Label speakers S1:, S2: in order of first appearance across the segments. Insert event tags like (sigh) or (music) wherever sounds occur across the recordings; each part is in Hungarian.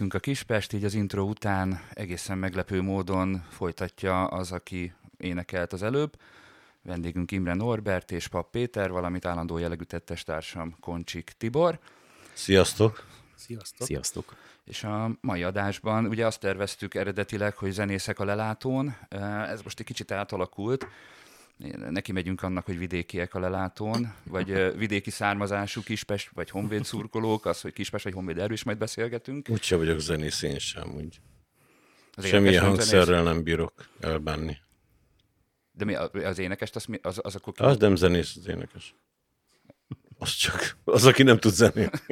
S1: Nekünk a Kispest, így az intro után egészen meglepő módon folytatja az, aki énekelt az előbb. Vendégünk Imre Norbert és Pap Péter, valamint állandó jellegű tettestársam Koncsik Tibor.
S2: Sziasztok!
S3: Sziasztok!
S4: Sziasztok!
S1: És a mai adásban ugye azt terveztük eredetileg, hogy zenészek a lelátón, ez most egy kicsit átalakult, neki megyünk annak, hogy vidékiek a lelátón, vagy vidéki származású Kispest, vagy Honvéd szurkolók, az, hogy Kispest vagy Honvéd erről is majd beszélgetünk.
S2: Úgyse vagyok zenész én sem, úgy. Az Semmilyen hangszerrel nem bírok elbánni.
S1: De mi az énekest, az, az, az akkor ki?
S2: Az nem zenész, az énekes. Az csak, az, aki nem tud zenélni. (laughs)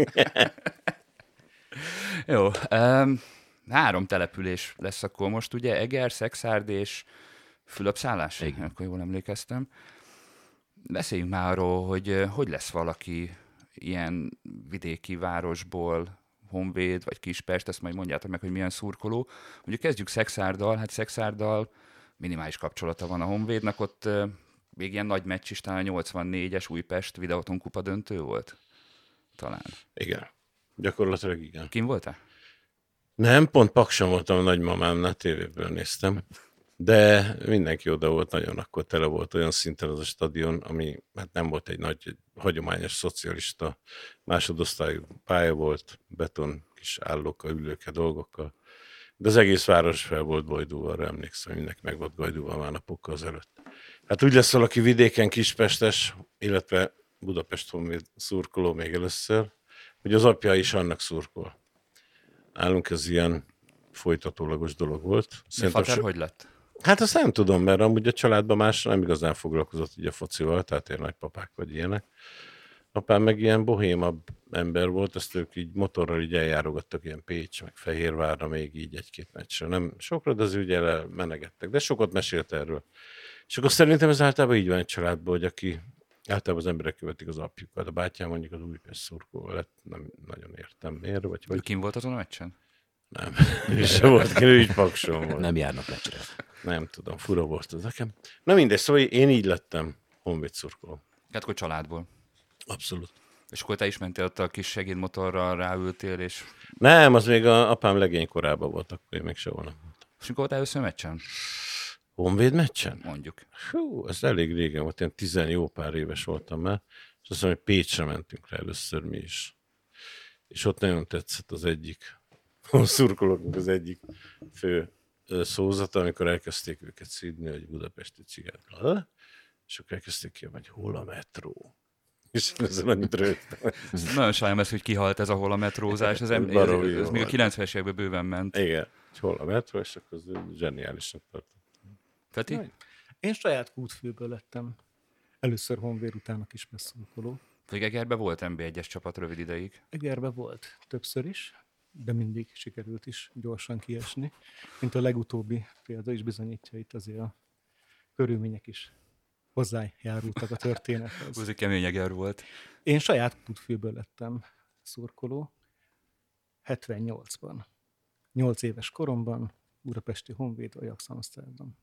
S1: Jó, um, három település lesz akkor most, ugye? Eger, Szexárd és Fülöpszállás? Igen. Akkor jól emlékeztem. Beszéljünk már arról, hogy hogy lesz valaki ilyen vidéki városból, Honvéd vagy Kispest, ezt majd mondjátok meg, hogy milyen szurkoló. Mondjuk kezdjük Szexárdal, hát Szexárdal minimális kapcsolata van a Honvédnak, ott még ilyen nagy meccs is, talán 84-es Újpest Videoton kupa döntő volt? Talán.
S2: Igen. Gyakorlatilag igen.
S1: Kim volt-e?
S2: Nem, pont Pakson voltam a nagymamámnál, tévéből néztem. De mindenki oda volt, nagyon akkor tele volt olyan szinten az a stadion, ami hát nem volt egy nagy, egy hagyományos szocialista másodosztályú pálya volt, beton kis állókkal, ülőkkel, dolgokkal. De az egész város fel volt bojdulva, arra emlékszem, mindenki meg volt bojdulva már napokkal azelőtt. Hát úgy lesz valaki vidéken kispestes, illetve Budapest Honvéd szurkoló még először, hogy az apja is annak szurkol. Állunk ez ilyen folytatólagos dolog volt.
S1: Szerintem so... hogy lett?
S2: Hát azt nem tudom, mert amúgy a családban más nem igazán foglalkozott így a focival, tehát én nagypapák vagy ilyenek. Apám meg ilyen bohémabb ember volt, ezt ők így motorral így eljárogattak ilyen Pécs, meg Fehérvárra még így egy-két meccsre. Nem sokra, de az ugye menegettek, de sokat mesélt erről. És akkor szerintem ez általában így van egy családban, hogy aki általában az emberek követik az apjukat. A bátyám mondjuk az Újpest szurkó lett, nem nagyon értem miért, vagy. Ő
S1: kim volt azon a meccsen?
S2: Nem, (laughs) és se volt ki, ő így pakson volt.
S4: Nem járnak meccsre.
S2: Nem tudom, fura volt az nekem. Na mindegy, szóval én így lettem honvéd szurkoló.
S1: Hát akkor családból.
S2: Abszolút.
S1: És akkor te is mentél ott a kis segédmotorral, ráültél, és...
S2: Nem, az még a apám legény korában volt, akkor én még sehol nem voltam.
S1: És mikor voltál először meccsen?
S2: Honvéd meccsen?
S1: Mondjuk.
S2: Hú, ez elég régen volt, ilyen tizen jó pár éves voltam már, és azt mondom, hogy Pécsre mentünk rá először mi is. És ott nagyon tetszett az egyik, a szurkolóknak az egyik fő szózata, amikor elkezdték őket szídni, hogy budapesti cigát. És akkor elkezdték ki, hogy hol a metró. És ezzel annyit rögtem.
S1: Nagyon sajnálom ez, hogy kihalt ez a hol a metrózás. Ez, ez, ez, ez még a 90-es években bőven ment.
S2: Igen, hogy hol a metró, és akkor az zseniálisan tartott.
S1: Peti?
S3: Én saját kútfőből lettem. Először Honvér, utána kis messzunkoló.
S1: Vagy Egerbe volt NB1-es csapat rövid ideig?
S3: Egerbe volt, többször is de mindig sikerült is gyorsan kiesni. Mint a legutóbbi példa is bizonyítja itt azért a körülmények is hozzájárultak a történethez.
S1: Ez egy kemény volt.
S3: Én saját putfőből lettem szurkoló 78-ban. 8 éves koromban Budapesti Honvéd Ajax Amsterdam.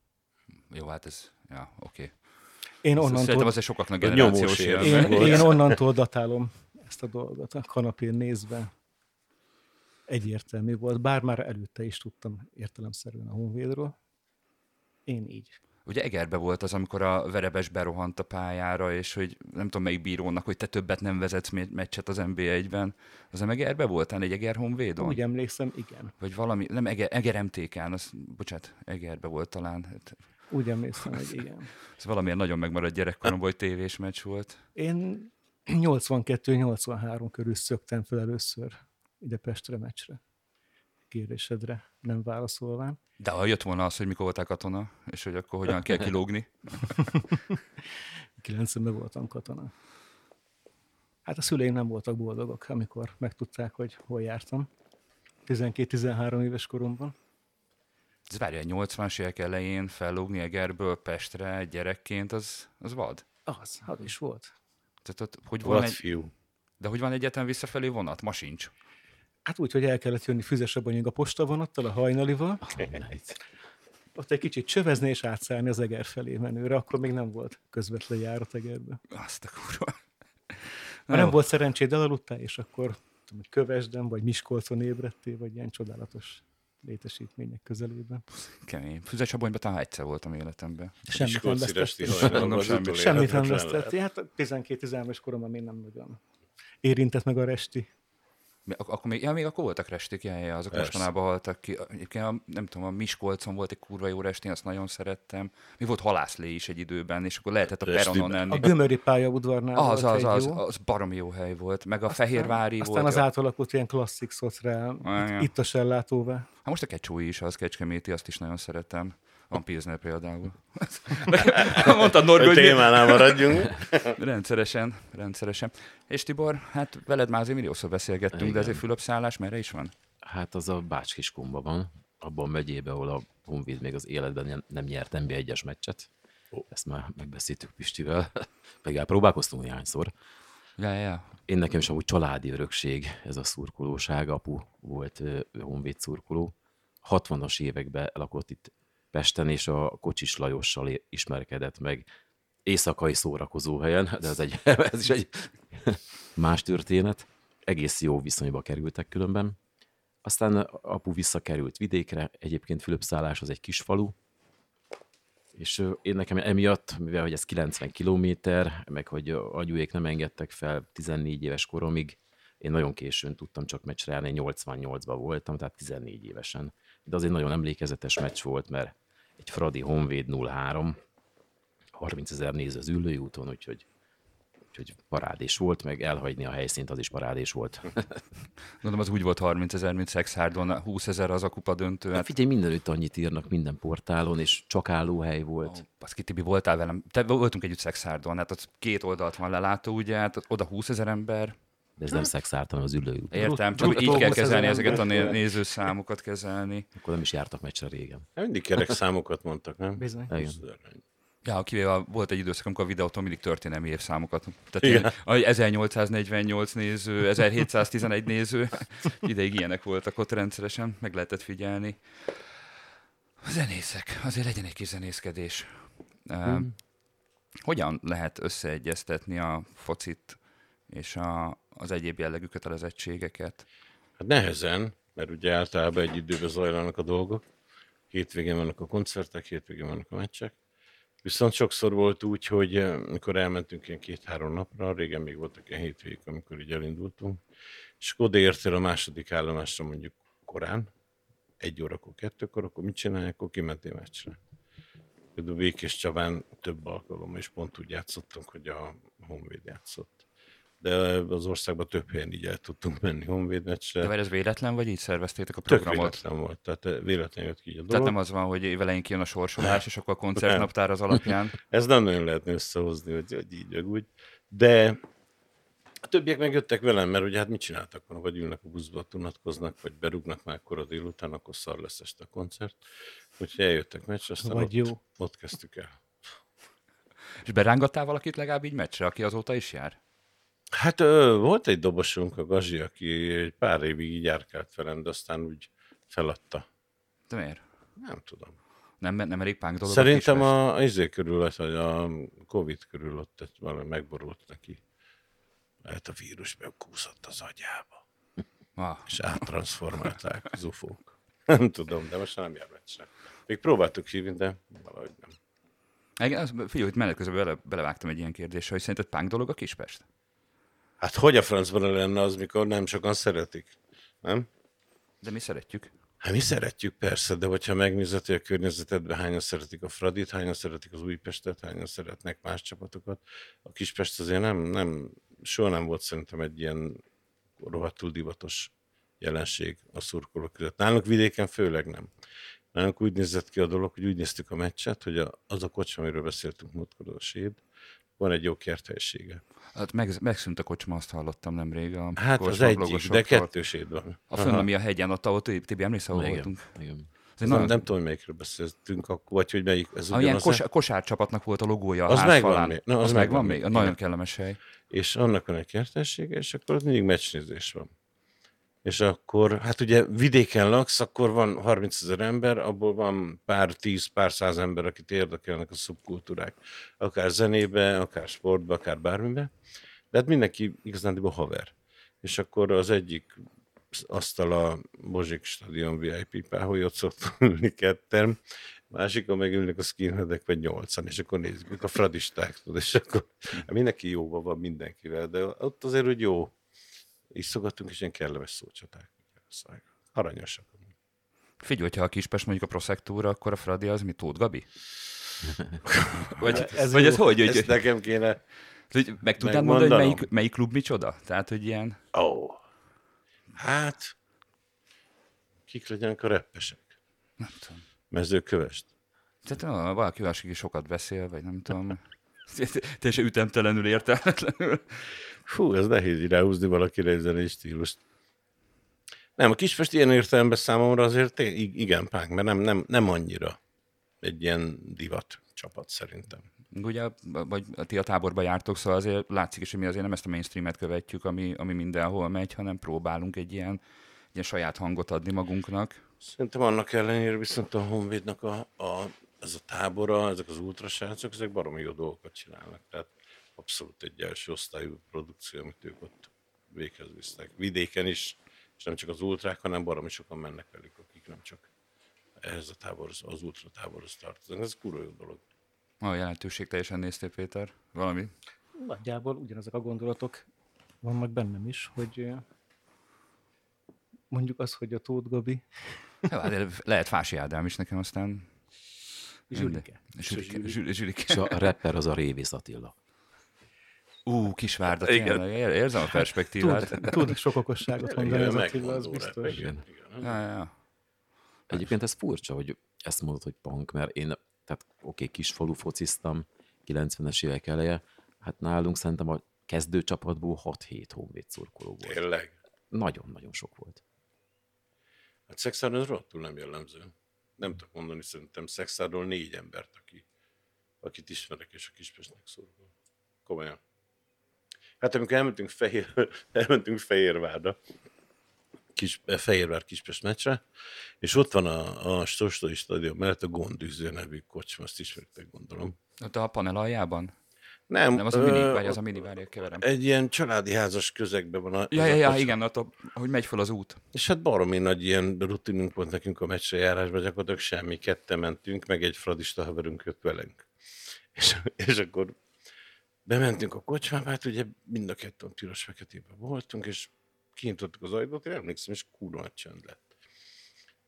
S1: Jó, hát ez, ja, oké. Okay.
S3: Én onnantól...
S1: Szerintem azért sokaknak generációs
S3: én, én onnantól datálom ezt a dolgot a kanapén nézve, egyértelmű volt, bár már előtte is tudtam értelemszerűen a Honvédról. Én így.
S1: Ugye Egerbe volt az, amikor a Verebes berohant a pályára, és hogy nem tudom melyik bírónak, hogy te többet nem vezetsz meccset az NBA1-ben. Az nem Egerbe voltál egy Eger Honvédon?
S3: Úgy emlékszem, igen.
S1: Vagy valami, nem Eger, Eger MTK-n, az, bocsánat, Egerbe volt talán. Hát,
S3: Úgy emlékszem, hogy (laughs) igen.
S1: Ez valamiért nagyon megmaradt gyerekkoromban, hogy tévés meccs volt.
S3: Én 82-83 körül szöktem fel először ide Pestre meccsre. Kérésedre nem válaszolván.
S1: De ha jött volna az, hogy mikor voltál katona, és hogy akkor hogyan kell kilógni? (laughs)
S3: 90-ben voltam katona. Hát a szüleim nem voltak boldogok, amikor megtudták, hogy hol jártam. 12-13 éves koromban.
S1: Ez várja, 80-as évek elején fellógni Egerből Pestre gyerekként, az, az vad?
S3: Az, az is volt.
S1: Tehát ott, hogy van egy...
S2: fiú.
S1: De hogy van egyetlen visszafelé vonat? Ma sincs.
S3: Hát úgy, hogy el kellett jönni füzesebb a postavonattal, a hajnalival. Ott egy kicsit csövezni és átszállni az Eger felé menőre, akkor még nem volt közvetlen járat Egerbe.
S1: Azt a kurva.
S3: Ha nem volt szerencséd, elaludtál, és akkor tudom, hogy Kövesden, vagy Miskolcon ébredtél, vagy ilyen csodálatos létesítmények közelében.
S1: Kemény. Füzesabonyban talán egyszer voltam életemben.
S3: Semmit nem vesztettél.
S1: semmit.
S3: nem vesztettél. Hát 12-13 koromban még nem nagyon érintett meg a resti.
S1: Ak- Akkor még, ja, még akkor voltak restik, ja, ja, azok
S2: Persze.
S1: mostanában haltak ki. Egyébként a, nem tudom, a Miskolcon volt egy kurva jó resti, azt nagyon szerettem. Mi volt halászlé is egy időben, és akkor lehetett a
S2: Restiben.
S1: peronon enni.
S3: A Gömöri pálya udvarnál
S1: az,
S3: volt
S1: az,
S3: egy
S1: az,
S3: jó.
S1: az, baromi jó hely volt. Meg a Fehérvári
S3: Aztán
S1: volt.
S3: az
S1: a-
S3: átalakult ilyen klasszik szocrá,
S1: Igen.
S3: itt a sellátóvá.
S1: Hát most a kecsói is, az kecskeméti, azt is nagyon szeretem. Van Pilsner például. (laughs) Mondta Norbi,
S2: A
S1: hogy
S2: témánál maradjunk.
S1: rendszeresen, rendszeresen. És Tibor, hát veled már azért milliószor beszélgettünk, de
S4: Igen.
S1: azért Fülöp-szállás merre is van?
S4: Hát az a Bácskiskumba van, abban a megyébe, ahol a Honvéd még az életben nem- nem nyert NB1-es meccset. Ezt már megbeszéltük Pistivel, (laughs) meg elpróbálkoztunk néhányszor.
S1: Ja, ja.
S4: Én nekem is amúgy családi örökség ez a szurkolóság. Apu volt honvéd szurkoló. 60-as években lakott itt Pesten, és a Kocsis Lajossal ismerkedett meg éjszakai szórakozó helyen, de ez, egy, (laughs) ez is egy más történet. Egész jó viszonyba kerültek különben. Aztán apu visszakerült vidékre, egyébként Fülöp-szállás az egy kis falu, és én nekem emiatt, mivel hogy ez 90 kilométer, meg hogy ö, agyúék nem engedtek fel 14 éves koromig, én nagyon későn tudtam csak meccsre járni, 88-ban voltam, tehát 14 évesen. De az egy nagyon emlékezetes meccs volt, mert egy Fradi Honvéd 0-3, 30 ezer néző az ülői úton, úgyhogy, úgyhogy parádés volt, meg elhagyni a helyszínt, az is parádés volt. (laughs)
S1: Gondolom az úgy volt 30 ezer, mint Szexhárdon, 20 ezer az a kupa döntő.
S4: Hát figyelj, mindenütt annyit írnak minden portálon, és csak állóhely volt.
S1: oh, baszki, Tibi, voltál velem, te voltunk együtt Szexhárdon, hát ott két oldalt van lelátó, ugye, hát oda 20 ezer ember,
S4: De ez nem szexárt, hanem az úton.
S1: értem, csak így kell
S3: 20 ezer
S1: kezelni ezeket a nézőszámokat kezelni.
S4: Akkor nem is jártak meccsre régen.
S2: Hát Mindig kerek számokat mondtak, nem?
S3: Bizony.
S4: Igen.
S1: Ja, kivéve a- volt egy időszak, amikor a videóton mindig történelmi évszámokat. Tehát
S2: Igen.
S1: ilyen, ahogy 1848 néző, 1711 néző, (laughs) ideig ilyenek voltak ott rendszeresen, meg lehetett figyelni. A zenészek, azért legyen egy kis zenészkedés. Uh, Hogyan lehet összeegyeztetni a focit és a, az egyéb jellegű kötelezettségeket?
S2: Hát nehezen, mert ugye általában egy időben zajlanak a dolgok. Hétvégén vannak a koncertek, hétvégén vannak a meccsek. Viszont sokszor volt úgy, hogy eh, amikor elmentünk ilyen két-három napra, régen még voltak ilyen hétvégék, amikor így elindultunk, és akkor odaértél a második állomásra mondjuk korán, egy órakor, kettőkor, akkor mit csinálják, akkor kimentél meccsre. Például Békés Csabán több alkalommal is pont úgy játszottunk, hogy a Honvéd játszott. De az országban több helyen így el tudtunk menni Honvéd meccsre.
S1: De vagy ez véletlen, vagy így szerveztétek a
S2: Tök
S1: programot?
S2: véletlen volt, tehát eh, véletlen jött ki így a dolog.
S1: Tehát nem az van, hogy évelején kijön a sorsolás, és akkor a koncertnaptár az alapján. (laughs)
S2: Ez nem nagyon lehetne összehozni, hogy, hogy így, meg úgy. De a többiek megjöttek velem, mert ugye hát mit csináltak volna, vagy ülnek a buszba, tunatkoznak, vagy berúgnak már kora délután, akkor szar lesz este a koncert. Úgyhogy eljöttek meccsre, aztán
S3: Vagy
S2: ott,
S3: jó.
S2: ott kezdtük el.
S1: És berángattál valakit legalább így meccsre, aki azóta is jár?
S2: Hát ö, volt egy dobosunk, a Gazsi, aki egy pár évig így járkált velem, de aztán úgy feladta.
S1: De miért?
S2: Nem tudom.
S1: Nem, nem elég pánk dolog
S2: Szerintem a, a izé körül, vagy a Covid körül ott valami megborult neki. Lehet a vírus megkúszott az agyába,
S1: Ah,
S2: és áttranszformálták az ufók. (laughs) Nem tudom, de most nem jár meccsre. Még próbáltuk hívni, de valahogy nem.
S1: igen, figyelj, hogy menet közben bele, belevágtam egy ilyen kérdésre, hogy szerinted pánk dolog a Kispest?
S2: Hát hogy a francban lenne az, mikor nem sokan szeretik? Nem?
S1: De mi szeretjük.
S2: Hát mi szeretjük persze, de hogyha megnézed, hogy a környezetedben hányan szeretik a Fradit, hányan szeretik az Újpestet, hányan szeretnek más csapatokat, a Kispest azért nem, nem, soha nem volt szerintem egy ilyen rohadtul divatos jelenség a szurkolók között. Nálunk vidéken főleg nem. Nálunk úgy nézett ki a dolog, hogy úgy néztük a meccset, hogy az a kocsma, amiről beszéltünk múltkor, a Séd, van egy jó kerthelyisége.
S1: Hát meg, megszűnt a kocsma, azt hallottam nemrég. A
S2: Hát az egyik, de kettő séd van.
S1: A fönn, ami a hegyen, ott, ahol Tibi, emlékszel, ahol voltunk?
S4: igen.
S1: Ez
S2: Nem,
S1: nagyon,
S2: nem tudom, melyikről beszéltünk, akkor, vagy hogy melyik. Ez
S1: Ah, ilyen kos, kosárcsapatnak volt a logója a
S2: Az
S1: ház
S2: megvan még. Na,
S1: az,
S2: az
S1: megvan
S2: megvan
S1: még?
S2: még.
S1: Nagyon kellemes hely.
S2: és annak van egy kertessége, és akkor ott mindig meccsnézés van. És akkor, hát ugye vidéken laksz, akkor van 30 ezer ember, abból van pár tíz, pár száz ember, akit érdekelnek a szubkultúrák. Akár zenébe, akár sportba, akár bármibe. De hát mindenki igazándiból haver. és akkor az egyik asztal a Bozsik stadion VIP hogy ott szoktunk ülni ketten, másikon megülnek a skinheadek, vagy nyolcan, és akkor nézzük a fradisták, és akkor mindenki jóban van mindenkivel, de ott azért, hogy jó, iszogatunk, és ilyen kellemes szócsaták. Aranyosak.
S1: Figyelj, hogyha a Kispest mondjuk a proszektúra, akkor a Fradi az mi Tóth Gabi? (laughs) vagy ez, vagy ez hogy?
S2: Ezt nekem kéne
S1: hogy meg tudnád mondani, hogy melyik, melyik klub micsoda? Tehát, hogy ilyen...
S2: Ó, oh. hát kik legyenek a reppesek?
S1: Nem tudom.
S2: Mezőkövest?
S1: Tehát valaki másik is sokat beszél, vagy nem tudom. (laughs) Teljesen ütemtelenül, értelmetlenül.
S2: Fú, ez nehéz így ráhúzni valakire egy zenei stílust. Nem, a Kispest ilyen értelemben számomra azért igen pánk, mert nem, nem, nem annyira egy ilyen divat csapat szerintem.
S1: Ugye, vagy ti a táborba jártok, szóval azért látszik is, hogy mi azért nem ezt a mainstreamet követjük, ami, ami mindenhol megy, hanem próbálunk egy ilyen, egy ilyen saját hangot adni magunknak.
S2: Szerintem annak ellenére viszont a Honvédnak a, a, ez a tábora, ezek az ultrasrácok, ezek baromi jó dolgokat csinálnak. Tehát abszolút egy első osztályú produkció, amit ők ott véghez visznek. Vidéken is, és nem csak az ultrák, hanem baromi sokan mennek velük, akik nem csak ehhez a táborhoz, az ultra táborhoz tartoznak. Ez kurva jó dolog.
S1: A jelentőség teljesen néztél, Péter? Valami?
S3: Nagyjából ugyanazok a gondolatok vannak bennem is, hogy mondjuk az, hogy a Tóth Gabi.
S1: Ja, hát lehet Fási Ádám is nekem aztán.
S3: Zsülike.
S1: Zsülike. Zsülike.
S4: És a rapper az a Révész Attila.
S1: Ú, Kisvárda, tényleg. Érzem a perspektívát.
S3: Tud, tud sok okosságot mondani az Attila, az biztos.
S1: Igen. Ja, ja.
S4: Egyébként ez furcsa, hogy ezt mondod, hogy punk, mert én, tehát oké, okay, kisfalu fociztam, 90-es évek eleje, hát nálunk szerintem a kezdőcsapatból 6-7 honvéd szurkoló volt.
S2: Tényleg?
S4: Nagyon-nagyon sok volt.
S2: Hát Szexáron ez rohadtul nem jellemző. Nem tudok mondani, szerintem Szexáról négy embert, aki, akit ismerek, és a Kispestnek szurkol. Komolyan. Hát amikor elmentünk, Fehér, (laughs) elmentünk Fehérvárra, kis, Fehérvár Kispest meccsre, és ott van a, a Stostói stadion mellett a Gondűző nevű kocsma, azt ismeritek gondolom.
S1: Ott a panel aljában?
S2: Nem,
S1: nem az a mini, vagy az a mini, várja, keverem.
S2: Egy ilyen családi házas közegben van a...
S1: Ja, ja, ja, igen, ott, a, hogy megy fel az út.
S2: És hát baromi nagy ilyen rutinunk volt nekünk a meccsre járásban, gyakorlatilag semmi, ketten mentünk, meg egy fradista haverünk jött velünk. És, és akkor bementünk a kocsmába, hát ugye mind a kettőn piros feketében voltunk, és kinyitottuk az ajtót, én emlékszem, és kurva csönd lett.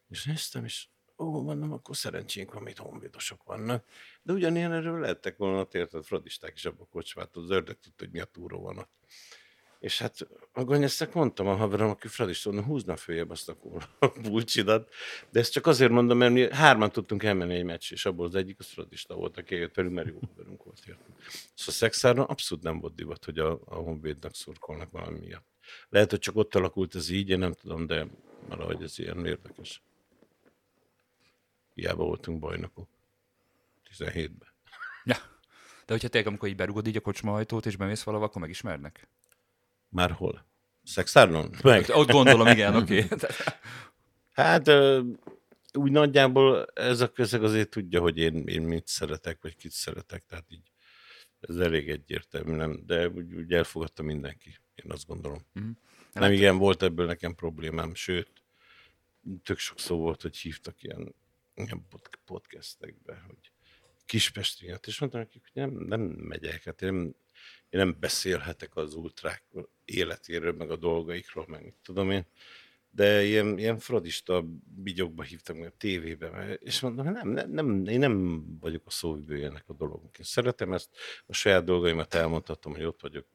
S2: És néztem, és ó, mondom, akkor szerencsénk van, itt honvédosok vannak. De ugyanilyen erről lehettek volna, érted, fradisták is abba a kocsmát, az ördög tudta, hogy mi a túró van ott. És hát a ganyesztek mondtam a haverom, aki fradista, mondom, húzna följebb azt a, (laughs) a bulcsidat, de ezt csak azért mondom, mert mi hárman tudtunk elmenni egy meccs, és abból az egyik az fradista volt, aki eljött velünk, mert jó haverunk volt, érted. Szóval szexáron abszolút nem volt divat, hogy a, a honvédnak szurkolnak valami miatt. Lehet, hogy csak ott alakult ez így, én nem tudom, de valahogy ez ilyen érdekes. Hiába voltunk bajnokok. 17-ben.
S1: Ja. De hogyha tényleg, amikor így berugod így a kocsma ajtót, és bemész valahol, akkor megismernek?
S2: Már hol? Szexárnon? Meg.
S1: Ott gondolom, igen, oké. Okay. (laughs)
S2: hát úgy nagyjából ez a közeg azért tudja, hogy én, én mit szeretek, vagy kit szeretek, tehát így ez elég egyértelmű, nem? de úgy, úgy elfogadta mindenki, én azt gondolom. Mm. Nem igen, volt ebből nekem problémám, sőt, tök sok szó volt, hogy hívtak ilyen ilyen podcastekbe, hogy Kispest miatt, és mondtam nekik, hogy nem, nem megyek, hát én én nem beszélhetek az ultrák életéről, meg a dolgaikról, meg mit tudom én, de ilyen, ilyen fradista bigyokba hívtam a tévébe, és mondom, nem, nem, nem, én nem vagyok a szóvivője ennek a dolognak. Én szeretem ezt, a saját dolgaimat elmondhatom, hogy ott vagyok,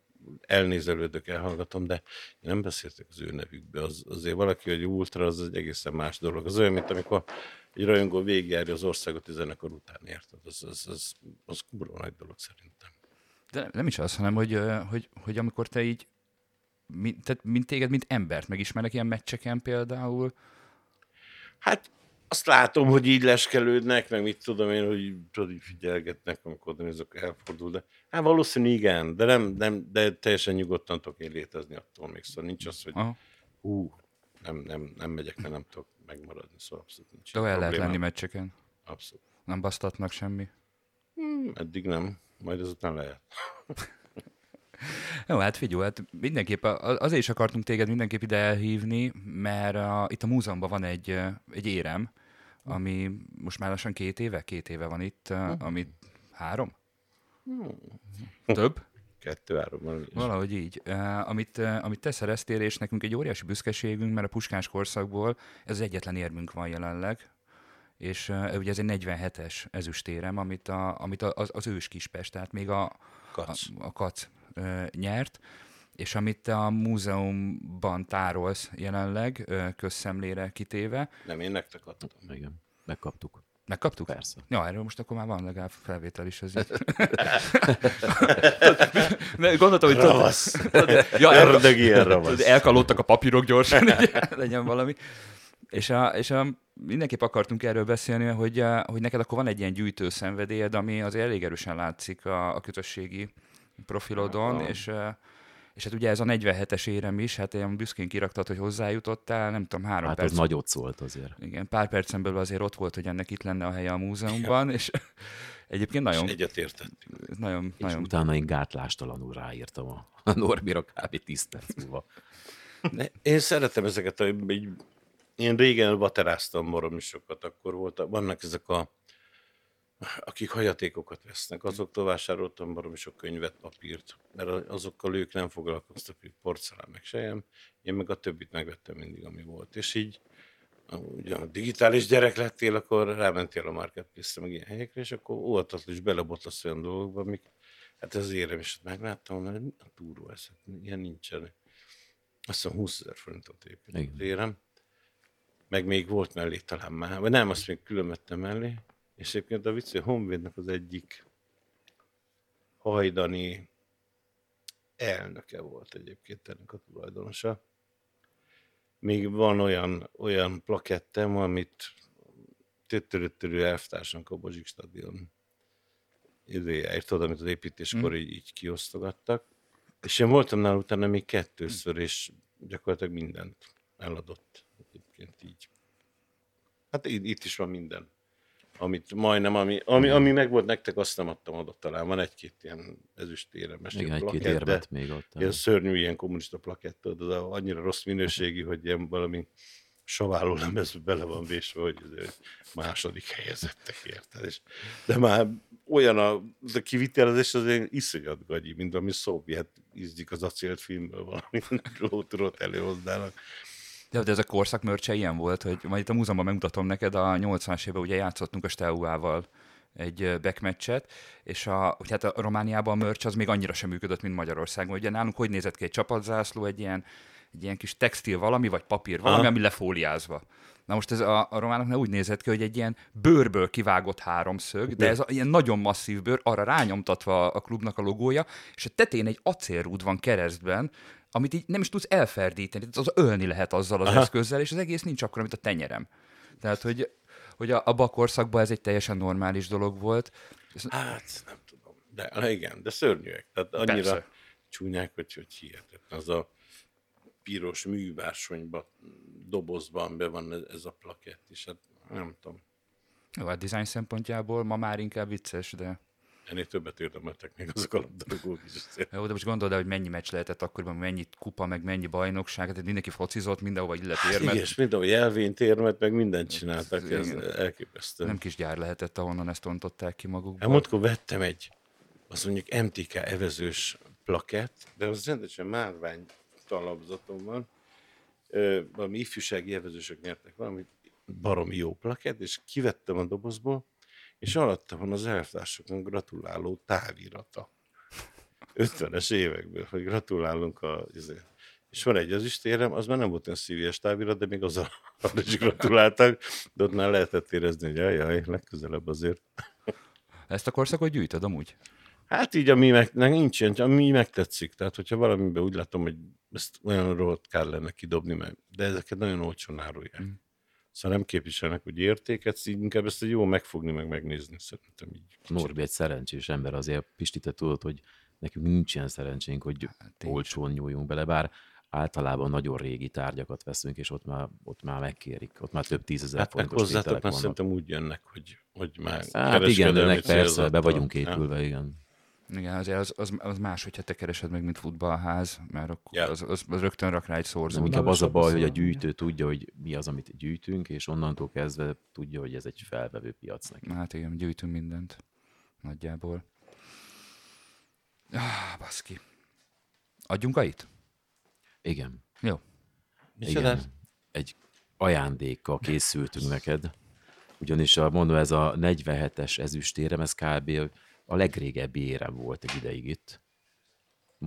S2: elnézelődök, elhallgatom, de én nem beszéltek az ő nevükbe. Az, azért valaki, hogy ultra, az egy egészen más dolog. Az olyan, mint amikor egy rajongó végigjárja az országot a zenekar után, érted? Az, az, az, az kurva nagy dolog szerintem.
S1: De nem is az, hanem hogy, hogy, hogy amikor te így, mint, tehát mint téged, mint embert megismernek ilyen meccseken például.
S2: Hát azt látom, hogy így leskelődnek, meg mit tudom én, hogy tudod, figyelgetnek, amikor nézek, elfordul, de hát valószínű igen, de nem, nem, de teljesen nyugodtan tudok én létezni attól még, szóval nincs az, hogy Aha. hú, nem, nem, nem megyek, mert nem tudok megmaradni, szóval abszolút nincs.
S1: De el lehet lenni meccseken?
S2: Abszolút.
S1: Nem basztatnak semmi?
S2: Hmm, eddig nem, majd ezután lehet.
S1: Jó, hát figyelj, hát mindenképp azért is akartunk téged mindenképp ide elhívni, mert a, itt a múzeumban van egy, egy érem, ami most már lassan két éve, két éve van itt, ö, ami három? Több? (laughs)
S2: Kettő-három.
S1: Valahogy így. Uh, amit, uh, amit te szereztél, és nekünk egy óriási büszkeségünk, mert a puskás korszakból ez az egyetlen érmünk van jelenleg, és uh, ugye ez egy 47-es ezüstérem, amit, a, amit a, az, az ős Kispest, tehát még a,
S2: Kac.
S1: a, a kac uh, nyert, és amit te a múzeumban tárolsz jelenleg, uh, közszemlére kitéve,
S2: Nem, én nektek adtam.
S4: Igen, megkaptuk.
S1: megkaptuk?
S4: Persze.
S1: Ja, erről most akkor már van legalább felvétel is az így. (laughs) Gondoltam, hogy
S2: Ravasz.
S1: ja,
S2: Ördög ilyen ravasz.
S1: elkalódtak a papírok gyorsan, (laughs) legyen valami. És, a, és a, mindenképp akartunk erről beszélni, hogy, a, hogy neked akkor van egy ilyen gyűjtő szenvedélyed, ami azért elég erősen látszik a, a közösségi profilodon,
S2: Van.
S1: és, a- és hát ugye ez a 47-es érem is, hát ilyen büszkén kiraktad, hogy hozzájutottál, nem tudom, három
S4: Hát
S1: perc.
S4: az nagyot szólt azért.
S1: Igen, pár percen belül azért ott volt, hogy ennek itt lenne a helye a múzeumban, és (laughs) egyébként nagyon,
S2: És egyetértettünk.
S1: nagyon,
S4: És
S1: nagyon
S4: utána én gátlástalanul ráírtam a, a Norbira kb. 10 perc múlva. (laughs)
S2: Ne, én szeretem ezeket, a, így, én régen bateráztam baromi sokat, akkor voltak, vannak ezek a, akik hajatékokat vesznek, azoktól vásároltam baromi sok könyvet, papírt, mert azokkal ők nem foglalkoztak, hogy porcelán meg sejem, én meg a többit megvettem mindig, ami volt. És így, ugye a digitális gyerek lettél, akkor rámentél a marketplace meg ilyen helyekre, és akkor óvatatlan is belebotlasz olyan dolgokba, amik, hát ez érem is megláttam, mert mi a túró ez, hát ilyen nincsen. Azt hiszem 20 ezer forintot az érem. Meg még volt mellé talán már, vagy nem, azt még külön vettem mellé. És egyébként a vicc, hogy a Honvédnek az egyik hajdani elnöke volt egyébként ennek a tulajdonosa. Még van olyan, olyan plakettem, amit töttöröttörő elvtársam a Bozsik stadion időjáért, tudod, amit az építéskor így, így kiosztogattak. És én voltam nála utána még kettőször, és gyakorlatilag mindent eladott egyébként így. Hát itt, itt is van minden. Amit majdnem, ami, ami, ami meg volt nektek, azt nem adtam oda talán. Van egy-két ilyen ezüstéremes
S4: Igen,
S2: ilyen
S4: egy-két érmet még ott.
S2: Ilyen szörnyű, ilyen kommunista plakett, az annyira rossz minőségi, (laughs) hogy ilyen valami saváló lemezbe bele van vésve, hogy második helyezettek érted. És, de már olyan a, az a kivitelezés az egy iszonyat gagyi, mint ami szovjet ízdik az acélt filmből valami lóturot (laughs) előhoznának.
S1: De, de ez a korszak mörcse ilyen volt, hogy majd itt a múzeumban megmutatom neked, a 80-as évben ugye játszottunk a Steaua-val egy backmatchet, és a, ugye hát a Romániában a mörcs az még annyira sem működött, mint Magyarországon. Ugye nálunk hogy nézett ki egy csapatzászló, egy ilyen, egy ilyen kis textil valami, vagy papír valami,
S2: Aha.
S1: ami lefóliázva. Na most ez a, a románoknál úgy nézett ki, hogy egy ilyen bőrből kivágott háromszög, de ez a, ilyen nagyon masszív bőr, arra rányomtatva a klubnak a logója, és a tetén egy acélrúd van keresztben, amit így nem is tudsz elferdíteni, tehát az ölni lehet azzal az
S2: Aha.
S1: eszközzel, és az egész nincs akkor, mint a tenyerem. Tehát, hogy, hogy a, abban a korszakban ez egy teljesen normális dolog volt.
S2: Hát, nem tudom. De igen, de szörnyűek. Tehát annyira
S1: Persze.
S2: Csúnyák, hogy, hogy hihetetlen. Az a piros műbársonyba, dobozban be van ez, ez a plakett, és hát nem tudom.
S1: jó, a design szempontjából ma már inkább vicces, de
S2: Ennél többet érdemeltek még azok a labdarúgók is.
S1: jó, de most gondold el, hogy mennyi meccs lehetett akkoriban, mennyi kupa, meg mennyi bajnokság, tehát mindenki focizott, mindenhova illet érmet.
S2: Igen, és mind ahogy elvényt érmet, meg mindent csináltak, ez elképesztő.
S1: Nem kis gyár lehetett, ahonnan ezt ontották ki
S2: Hát
S1: magukból.
S2: múltkor vettem egy, azt mondjuk MTK evezős plakett, de az rendesen márvány talapzaton van. Valami ifjúsági evezősök nyertek valami baromi jó plakett, és kivettem a dobozból, és alatta van az elvtársoknak gratuláló távirata. 50-es évekből, hogy gratulálunk a... izé. És van egy az istérem, az már nem volt olyan szívélyes távirat, de még az arra (laughs) is gratuláltak, de ott már lehetett érezni, hogy jaj, jaj, legközelebb azért.
S1: Ezt a korszakot gyűjtöd amúgy?
S2: Hát így, ami meg, nincs ilyen, ami megtetszik. Tehát, hogyha valamiben úgy látom, hogy ezt olyan rohadt kár lenne kidobni, meg, de ezeket nagyon olcsón árulják.
S1: Mm.
S2: Szóval nem képviselnek úgy értéket, így inkább ezt egy jó megfogni, meg megnézni, szerintem így.
S4: Norbi egy szerencsés ember, azért Pisti, te tudod, hogy nekünk nincs ilyen szerencsénk, hogy
S1: Hát
S4: olcsón nyúljunk bele, bár általában nagyon régi tárgyakat veszünk, és ott már, ott már megkérik, ott már több tízezer
S2: Hát
S4: forintos
S2: hozzátok, mert
S4: vannak.
S2: szerintem úgy jönnek, hogy, hogy már
S4: Hát igen, ennek persze, be vagyunk
S2: Ja.
S4: épülve, igen.
S1: Igen, azért az, az, az más, hogyha te keresed meg, mint futballház, mert akkor
S2: Ja.
S1: az, az, az rögtön rak rá egy szorzót.
S4: inkább az a baj, hogy a gyűjtő tudja, hogy mi az, amit gyűjtünk, és onnantól kezdve tudja, hogy ez egy felvevő piac neki.
S1: Hát igen, gyűjtünk mindent. Nagyjából. Ah, baszki. Adjunk ait?
S4: Igen.
S1: Jó.
S2: Micsoda?
S4: Igen. Egy ajándékkal készültünk neked, ugyanis a, mondom, ez a 47-es ezüstérem, ez kb. A legrégebbi érem volt egy ideig itt.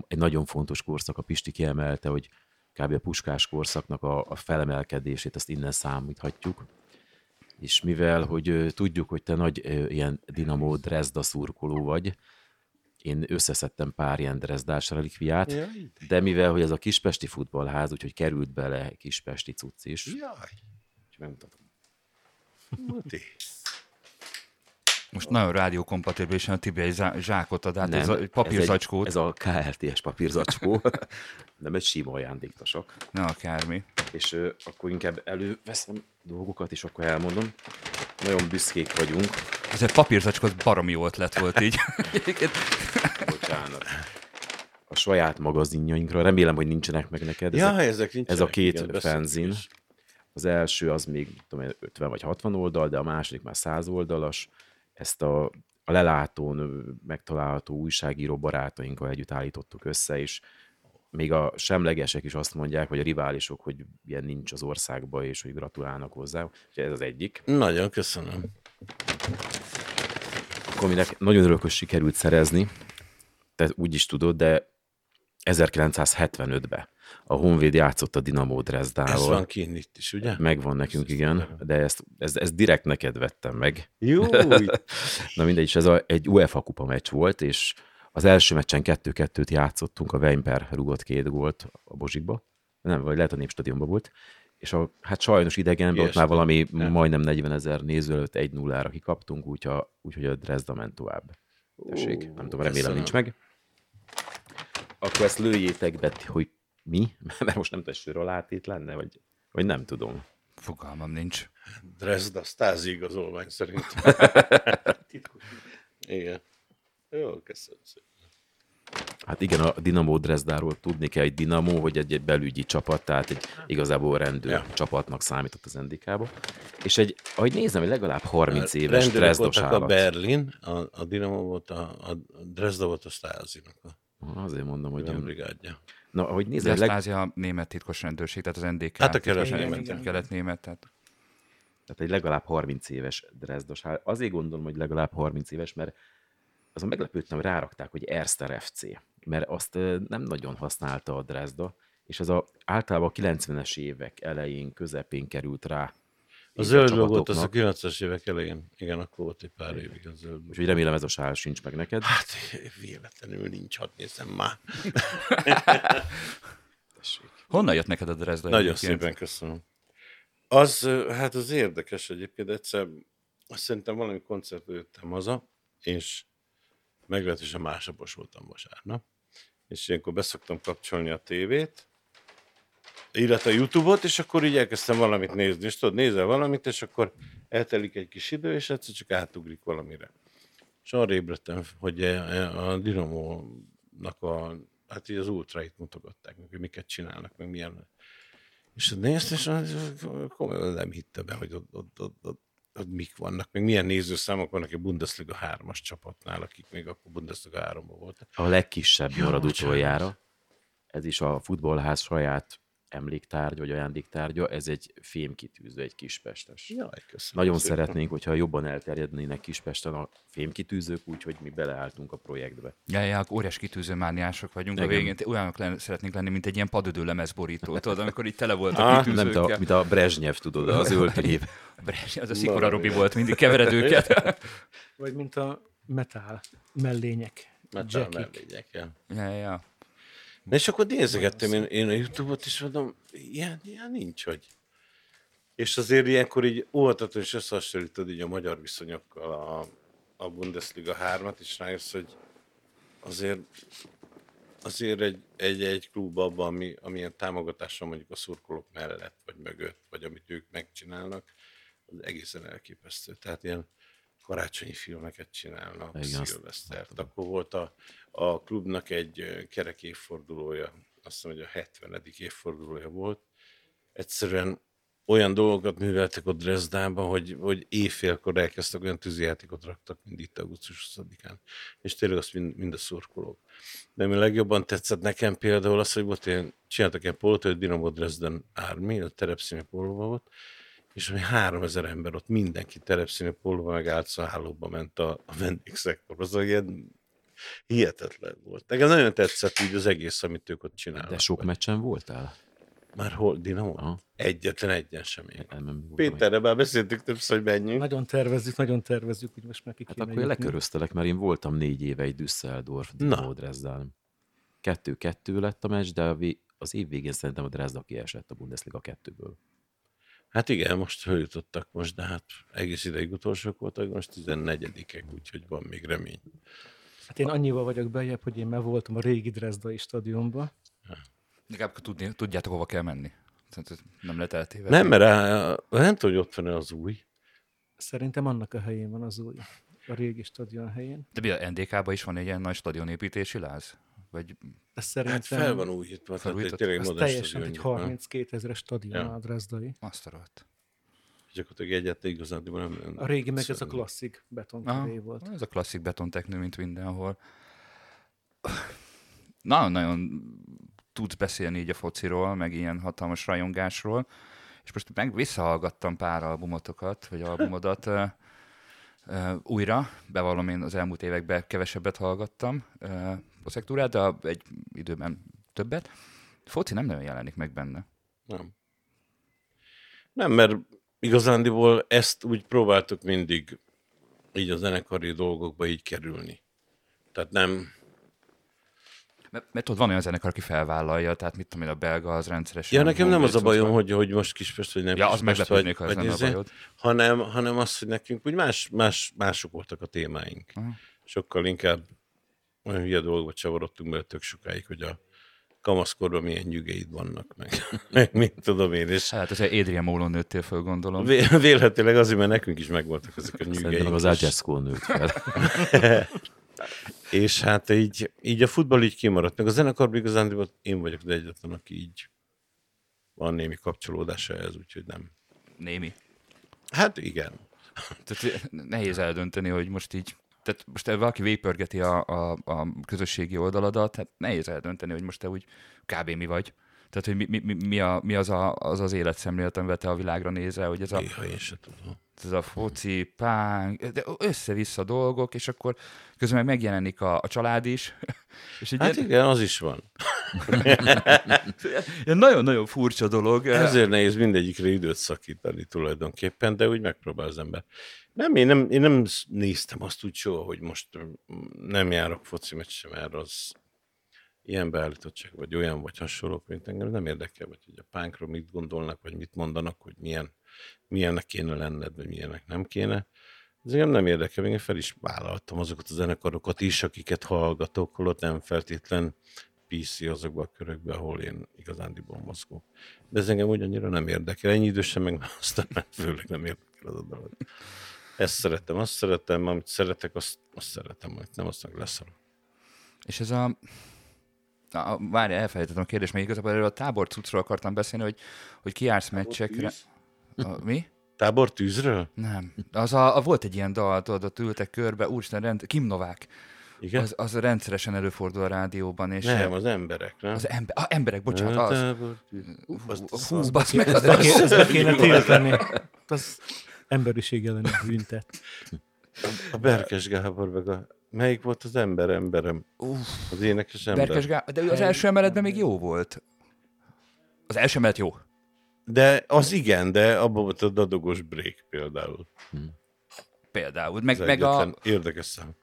S4: Egy nagyon fontos korszak, a Pisti kiemelte, hogy kb. a puskás korszaknak a, a felemelkedését, azt innen számíthatjuk. És mivel, hogy tudjuk, hogy te nagy ilyen Dinamo Dresda szurkoló vagy, én összeszedtem pár ilyen Dresdás relikviát,
S2: Jaj,
S4: de mivel, hogy ez a kispesti futballház, úgyhogy került bele kispesti cucc is.
S2: jaj,
S4: Úgyhogy megmutatom.
S2: Muti.
S1: Most nagyon rádiókompatibilisen a Tibi egy zsákot ad át,
S4: Nem,
S1: ez a papírzacskót.
S4: Ez, egy, ez a KRTS papírzacskó. (laughs) Nem egy sima ajándéktasak.
S1: Ne akármi.
S4: És ö, akkor inkább előveszem dolgokat, és akkor elmondom. Nagyon büszkék vagyunk.
S1: Ez egy papírzacskó, baromi jó ötlet volt így. (laughs)
S4: Bocsánat. A saját magazinjainkra. Remélem, hogy nincsenek meg neked.
S2: Ja,
S4: Ezek,
S2: ezek nincsenek.
S4: ez a két
S2: igen, is.
S4: Az első az még tudom, én, 50 vagy 60 oldal, de a második már 100 oldalas. Ezt a, a lelátón megtalálható újságíró barátainkkal együtt állítottuk össze, és még a semlegesek is azt mondják, vagy a riválisok, hogy ilyen nincs az országban, és hogy gratulálnak hozzá. Úgyhogy ez az egyik.
S2: Nagyon köszönöm.
S4: Akkor aminek nagyon örülök, hogy sikerült szerezni, te úgy is tudod, de 1975-ben a Honvéd játszott a Dinamo
S2: Ez
S4: Dresdával.
S2: van kint itt is, ugye?
S4: Megvan nekünk, igen, de ezt, ezt, ezt direkt neked vettem meg.
S2: Jó, (laughs)
S4: Na mindegy, és ez a, egy UEFA kupa meccs volt, és az első meccsen 2-2-t játszottunk, a Weimper rugott két gólt a Bozsikba, nem, vagy lehet a Népstadionban volt, és a, hát sajnos idegenben ott már valami
S2: Nem.
S4: majdnem 40 ezer néző előtt 1-0-ra kikaptunk, úgyhogy a, úgyhogy a Dresda ment tovább. Tessék,
S2: Ó,
S4: nem tudom, remélem
S2: köszönöm.
S4: nincs meg. Akkor ezt lőjétek be, hogy mi? (laughs) Mert most nem tudom, sör átét lenne, vagy, vagy nem tudom.
S1: Fogalmam nincs.
S2: Dresda Stázi igazolvány szerint. (laughs) Igen. Jó, köszönöm szépen.
S4: Hát igen, a Dinamo Dresdáról tudni kell, egy Dinamo, hogy egy, egy belügyi csapat, tehát egy igazából rendőr
S2: Ja.
S4: csapatnak számított az NDK-ba. És egy, ahogy nézem, hogy legalább 30 éves
S2: Rendőrök
S4: Dresdos
S2: voltak a
S4: állat.
S2: Berlin, a, a Dinamo volt, a, a Dresda volt a Stázinak a
S4: Azért mondom, hogy...
S2: külön brigádja.
S4: Na, ahogy
S1: De
S4: nézem,
S1: ez
S4: leg...
S1: német titkos rendőrség, tehát az NDK.
S2: Hát a kelet-német,
S1: tehát
S4: tehát egy legalább 30 éves Dresdos állat. Azért gondolom, hogy legalább 30 éves, mert azon meglepődtem, rárakták, hogy Erster FC, mert azt nem nagyon használta a Dresda, és az a, általában a 90-es évek elején, közepén került rá.
S2: A zöld logót az a
S4: csapatoknak.
S2: 90-es évek elején. Igen, akkor volt egy pár évig a zöld.
S4: Úgyhogy remélem ez a sál sincs meg neked.
S2: Hát véletlenül nincs, hadd nézem már. (laughs)
S1: Honnan jött neked a Dresda?
S2: Nagyon
S1: egyébként?
S2: szépen köszönöm. Az, hát az érdekes egyébként, egyszer azt szerintem valami koncertről jöttem haza, és meglehetősen másnapos voltam vasárnap, és ilyenkor beszoktam kapcsolni a tévét, illetve a Youtube-ot, és akkor így elkezdtem valamit nézni, és tudod, nézel valamit, és akkor eltelik egy kis idő, és egyszer csak átugrik valamire. És arra ébredtem, hogy a a Dinamo-nak a, hát így az ultrait mutogatták, hogy miket csinálnak, meg milyen és néztem, és komolyan nem hitte be, hogy ott, ott, ott, ott, ott mik vannak, meg milyen nézőszámok vannak a Bundesliga 3-as csapatnál, akik még akkor Bundesliga 3-ban voltak.
S4: A legkisebb
S2: Ja,
S4: marad utoljára. Ez is a futballház saját emléktárgya, vagy ajándéktárgya. Ez egy fémkitűző, egy kispestes.
S2: Jaj, köszönöm.
S4: Nagyon
S2: szépen.
S4: szeretnénk, hogyha jobban elterjednének Kispesten a fémkitűzők, úgyhogy mi beleálltunk a projektbe.
S1: Ja, ja, óriás kitűzőmániások vagyunk. A
S4: Igen.
S1: végén olyanok lenni, szeretnénk lenni, mint egy ilyen padödő lemezborító, tudod, amikor itt tele volt a
S2: nem
S4: Nem, mint a,
S1: kitűzőkkel.
S4: mint a Brezsnyev, tudod, az öltönyév. (laughs)
S1: Brezsnyi, Az a Szikora Robi volt, mindig kevered őket. (laughs) (laughs)
S3: Vagy mint a metal mellények.
S2: Metal
S3: jackik.
S2: mellények, ja,
S1: ja, ja.
S2: Na és akkor nézegettem én, én a Youtube-ot, és mondom, ilyen, ilyen nincs, hogy. És azért ilyenkor így óvatatlan is összehasonlítod így a magyar viszonyokkal a, a Bundesliga 3-at, és rájössz, hogy azért azért egy, egy, egy klub abban, ami, amilyen támogatással mondjuk a szurkolók mellett, vagy mögött, vagy amit ők megcsinálnak, az egészen elképesztő. Tehát ilyen karácsonyi filmeket csinálnak,
S4: Igen, azt
S2: szilvesztert. Akkor volt a, a klubnak egy kerek évfordulója, azt hiszem, hogy a 70. évfordulója volt. Egyszerűen olyan dolgokat műveltek ott Dresdában, hogy, hogy éjfélkor elkezdtek olyan tűzijátékot raktak, mint itt augusztus 20-án. És tényleg azt mind, mind a szurkolók. De ami legjobban tetszett nekem például az, hogy volt ilyen, csináltak ilyen pólót, hogy Dinamo Dresden Army, a terepszínű pólóban volt, és ami 3000 ember ott mindenki terepszínű pólóban meg álcahálóba ment a, a vendégszektor. Az ilyen hihetetlen volt. Nekem nagyon tetszett így az egész, amit ők ott csinálnak.
S4: De sok meccsen voltál?
S2: Már hol, Dinamo?
S4: Aha.
S2: Egyetlen egyen sem én.
S4: Nem, nem voltam
S2: Péterre már beszéltük többször, hogy menjünk.
S3: Nagyon tervezzük, nagyon tervezzük, hogy most meg ki
S4: Hát akkor
S3: jutni.
S4: leköröztelek, mert én voltam négy éve egy Düsseldorf Dinamo Dresden. Kettő-kettő lett a meccs, de az év végén szerintem a Dresda kiesett a Bundesliga kettőből.
S2: Hát igen, most följutottak most, de hát egész ideig utolsók voltak, most 14-ek, úgyhogy van még remény.
S3: Hát én annyival vagyok bejebb, hogy én már voltam a régi Dresdai stadionban.
S1: Inkább tudni, tudjátok, hova kell menni. Nem lehet eltévedni.
S2: Nem, mert rá, nem tudom, hogy ott van az új.
S3: Szerintem annak a helyén van az új. A régi stadion helyén.
S1: De mi a NDK-ban is van egy ilyen nagy stadionépítési láz? Vagy
S3: De szerintem
S2: Hát fel van újítva, tehát tényleg
S3: az
S2: modern
S3: teljesen egy
S2: stadion.
S3: 32 ezeres stadion
S2: Ja.
S3: a Dresdai.
S1: azt a rohadt.
S2: Gyakorlatilag egyet igazán nem, nem
S3: A régi meg ez a klasszik betonköré volt.
S1: Ez a klasszik betonteknő, mint mindenhol. Nagyon-nagyon tudsz beszélni így a fociról, meg ilyen hatalmas rajongásról, és most meg visszahallgattam pár albumotokat, vagy albumodat ö, ö, újra, bevallom én az elmúlt években kevesebbet hallgattam ö, a szektúrát, de a- egy időben többet. Foci nem nagyon jelenik meg benne.
S2: Nem. Nem, mert igazándiból ezt úgy próbáltuk mindig így a zenekari dolgokba így kerülni. Tehát nem,
S1: Mert, mert ott van olyan zenekar, aki felvállalja, tehát mit tudom én, a belga az rendszeresen.
S2: Ja, nekem nem az a bajom, hogy, hogy most Kispest, vagy nem
S1: Ja, az
S2: Kispest,
S1: meglepődnék, ha ez lenne a
S2: izé,
S1: bajod.
S2: hanem, hanem az, hogy nekünk úgy más, más, mások voltak a témáink.
S1: Aha.
S2: Sokkal inkább olyan hülye dolgokba csavarodtunk bele tök sokáig, hogy a kamaszkorban milyen nyügeid vannak, meg, (laughs) meg mit tudom én, és
S1: Hát az Adrian Mólon nőttél föl, gondolom.
S2: vé- vélhetőleg azért, mert nekünk is megvoltak ezek a
S4: Szerintem
S2: nyügeink.
S4: meg az
S2: és-
S4: Ajaxkól nőtt fel. (laughs)
S2: És hát így, így a futball így kimaradt. Meg a zenekarban igazán én vagyok az egyetlen, aki így van némi kapcsolódása ehhez, úgyhogy nem.
S1: Némi.
S2: Hát igen.
S1: Tehát nehéz eldönteni, hogy most így, tehát most te valaki vépörgeti a, a, a közösségi oldaladat, hát nehéz eldönteni, hogy most te úgy kb. mi vagy. Tehát, hogy mi, mi, mi, a, mi az, a, az az életszemlélet, amivel te a világra nézel, hogy ez a,
S2: Néha én sem tudom.
S1: ez a foci, pánk, de össze-vissza dolgok, és akkor közben meg megjelenik a, a család is. (laughs) És
S2: Hát
S1: ilyen,
S2: igen, az is van. (laughs)
S1: nagyon-nagyon furcsa dolog.
S2: Ezért nehéz mindegyikre időt szakítani tulajdonképpen, de úgy megpróbál az ember. Nem, én nem, én nem néztem azt úgy soha, hogy most nem járok foci meccse, mert az ilyen beállítottság, vagy olyan, vagy hasonlók, mint engem nem érdekel, vagy hogy a pánkról mit gondolnak, vagy mit mondanak, hogy milyen, milyennek kéne lenned, vagy milyennek nem kéne. Ez engem nem érdekel, én fel is vállaltam azokat a zenekarokat is, akiket hallgatok, holott nem feltétlen PC azokba a körökbe, ahol én igazándiból mozgok. De ez engem ugyannyira nem érdekel. Ennyi idősen meg (laughs) aztán főleg nem érdekel az a dolog. Ezt szeretem, azt szeretem, amit szeretek, azt, azt szeretem, amit nem, azt meg leszarok.
S1: És ez a... a várj, elfelejtettem a kérdést, mert igazából erről a tábor cuccról akartam beszélni, hogy, hogy kiársz meccsekre. A, mi?
S2: Tábor tűzről?
S1: Nem. Az a, a, volt egy ilyen dal, tudod, ott ültek körbe, úristen, rend, Kim Novák.
S2: Igen?
S1: Az, az rendszeresen előfordul a rádióban, és
S2: nem, az emberek, nem?
S1: az ember, a, emberek, bocsánat, az.
S2: Tábor tűz. Ú, azt, azt,
S1: Hú,
S2: azt,
S1: basz meg,
S3: Ezt
S1: az,
S3: be kéne, ezt be kéne
S2: Jó.
S3: tiltani. Az emberiség elleni büntet.
S2: a Berkes Gábor, meg a... Melyik volt az ember, emberem?
S1: Uff,
S2: Az énekes ember.
S1: Berkes Gá... De az első emeletben még jó volt. Az első emelet jó.
S2: De az igen, de abban volt a dadogos break például.
S1: Például. Meg,
S2: Az
S1: meg a,
S2: érdekes szám.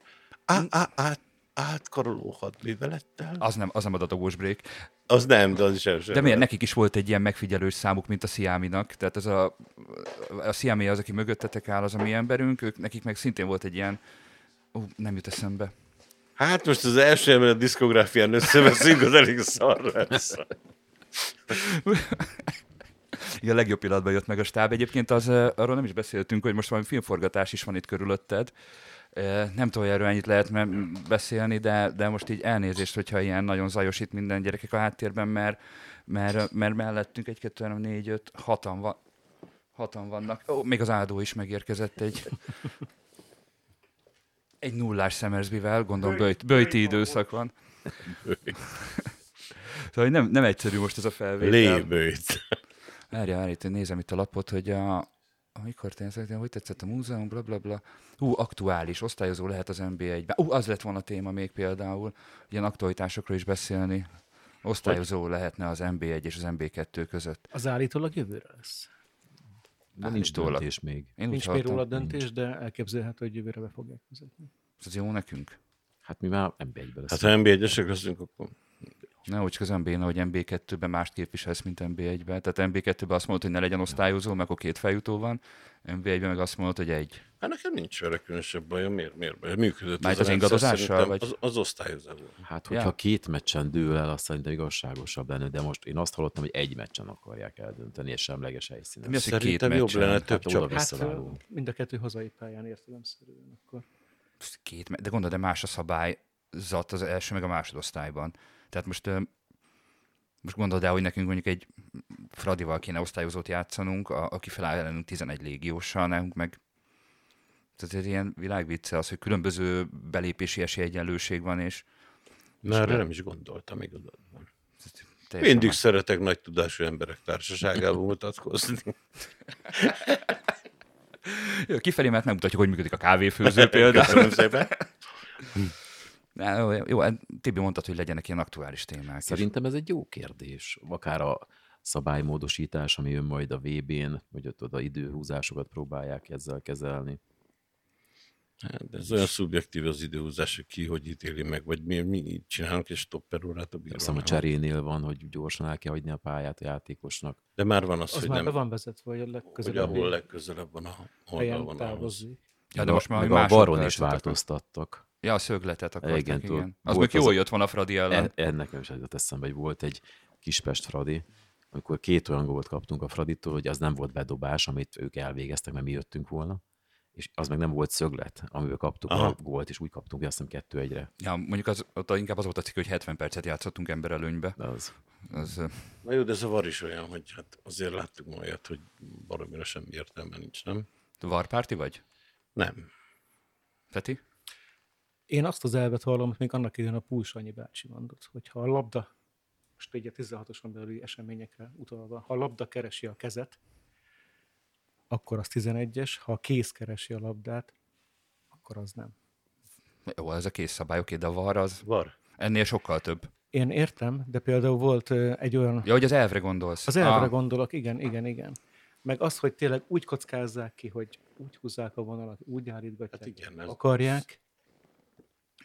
S2: Á, á, át, átkaroló hadművelettel?
S1: az nem, az nem a dadogós break.
S2: Az nem, de az is első.
S1: De miért nekik is volt egy ilyen megfigyelős számuk, mint a Sziáminak. Tehát ez a, a Sziámi az, aki mögöttetek áll, az a mi emberünk, ők, nekik meg szintén volt egy ilyen, ú, nem jut eszembe.
S2: Hát most az első emelet diszkográfián összeveszünk, az elég szar lesz.
S1: Igen, a legjobb pillanatban jött meg a stáb. Egyébként az, eh, arról nem is beszéltünk, hogy most valami filmforgatás is van itt körülötted. Nem tudom, hogy erről ennyit lehet beszélni, de, de most így elnézést, hogyha ilyen nagyon zajos itt minden gyerekek a háttérben, mert, mert, mert mellettünk egy, kettő, három, négy, öt, hatan, van, hatan vannak. Ó, még az áldó is megérkezett egy, egy nullás Szemersbivel, gondolom böjt, böjti időszak van. Szóval nem, nem egyszerű most ez a felvétel.
S2: Lébőjt.
S1: Várjál, itt nézem itt a lapot, hogy a, amikor te hogy tetszett a múzeum, bla bla bla. Hú, aktuális, osztályozó lehet az NB1-ben. Hú, az lett volna a téma még például, ilyen aktualitásokról is beszélni. Osztályozó lehetne az MB1 és az MB2 között.
S3: Az állítólag jövőre lesz.
S4: De nincs
S1: Állítólag.
S4: döntés még.
S1: Én
S3: Nincs még róla döntés, de elképzelhető, hogy jövőre be fogják vezetni.
S1: Ez jó nekünk.
S4: Hát mi már NB1-ben
S2: Hát
S4: leszünk.
S2: ha NB1-esek leszünk, akkor
S1: Ne úgy az MB-n, hogy MB2-ben mást képviselsz, mint MB1-ben. Tehát MB2-ben azt mondod, hogy ne legyen osztályozó, mert akkor két feljutó van. MB1-ben meg azt mondod, hogy egy.
S2: Hát nekem nincs vele különösebb bajom, miért, miért baj? Működött
S1: Már az
S2: a
S1: ingadozással, vagy?
S2: Az, az osztályozás.
S4: Hát,
S1: Ja.
S4: hogyha két meccsen dől el, azt szerintem igazságosabb lenne, de most én azt hallottam, hogy egy meccsen akarják eldönteni, és semleges helyszínen.
S1: Mi az, hogy két
S2: Szerintem jobb
S1: meccsen?
S2: lenne
S1: Hát
S2: több.
S3: Hát
S4: Visszavágó.
S3: ö, mind a kettő hazai pályán értelemszerűen. Akkor.
S1: Két, de gondolod, de más a szabályzat az első meg a másodosztályban. Tehát most, most gondold el, hogy nekünk mondjuk egy Fradival kéne osztályozót játszanunk, a, aki feláll ellenünk 11 légióssal, nekünk meg tehát ilyen világvicce az, hogy különböző belépési esélyegyenlőség van, és
S2: Na, erre nem is gondoltam igazad van. Mindig
S1: más.
S2: szeretek nagy tudású emberek társaságában (laughs) mutatkozni.
S1: Kifelé, mert megmutatjuk, hogy működik a kávéfőző (laughs) például.
S2: Köszönöm szépen. (laughs)
S1: Na, Jó, hát Tibi mondtad, hogy legyenek ilyen aktuális témák. és-
S4: Szerintem ez egy jó kérdés. Akár a szabálymódosítás, ami jön majd a VB-n, hogy ott oda időhúzásokat próbálják ezzel kezelni.
S2: Hát, de ez olyan szubjektív az időhúzás, hogy ki hogy ítéli meg, vagy mi, mi csinálunk egy stopper órát a
S4: Azt hiszem, a
S2: bírónál.
S4: cserénél van, hogy gyorsan el kell hagyni a pályát a játékosnak.
S2: De már van az,
S3: Az
S2: hogy
S3: már
S2: nem,
S3: van vezetve, hogy a
S2: hogy
S3: legközelebbi
S2: ahol legközelebb van a oldal van ahhoz.
S3: távozik.
S1: Ja, de most már
S4: meg
S1: hogy
S4: a varon is változtattak.
S1: Ja, a szögletet akartak,
S4: Igen,
S1: igen. Az még jól jött volna Fradi ellen.
S4: E, ennek nem is jutott eszembe, hogy volt egy Kispest Fradi, amikor két olyan gólt kaptunk a Fraditól, hogy az nem volt bedobás, amit ők elvégeztek, mert mi jöttünk volna, és az meg nem volt szöglet, amivel kaptuk
S2: Aha.
S4: a gólt, és úgy kaptunk, hogy azt hiszem kettő egyre.
S1: Ja, mondjuk az, ott inkább az volt a cikk, hogy 70 percet játszottunk emberelőnybe.
S4: Az,
S1: Az,
S2: Na jó, de ez a var is olyan, hogy hát azért láttuk ma olyat, hogy baromira semmi értelme nincs, nem?
S1: Varpárti vagy?
S2: Nem.
S1: Peti?
S3: Én azt az elvet hallom, hogy még annak idején a Pulsanyi bácsi mondott, hogy ha a labda, most egy 16-oson belüli eseményekre utalva, ha a labda keresi a kezet, akkor az 11-es, ha a kéz keresi a labdát, akkor az nem.
S1: Jó, ez a kész szabály, oké, de a var az
S2: Var.
S1: ennél sokkal több.
S3: Én értem, de például volt egy olyan...
S1: Ja, hogy az elvre gondolsz.
S3: Az elvre
S1: Ah,
S3: gondolok, igen, igen, igen. Meg az, hogy tényleg úgy kockázzák ki, hogy úgy húzzák a vonalat, úgy állítgatják,
S2: Hát igen,
S3: akarják.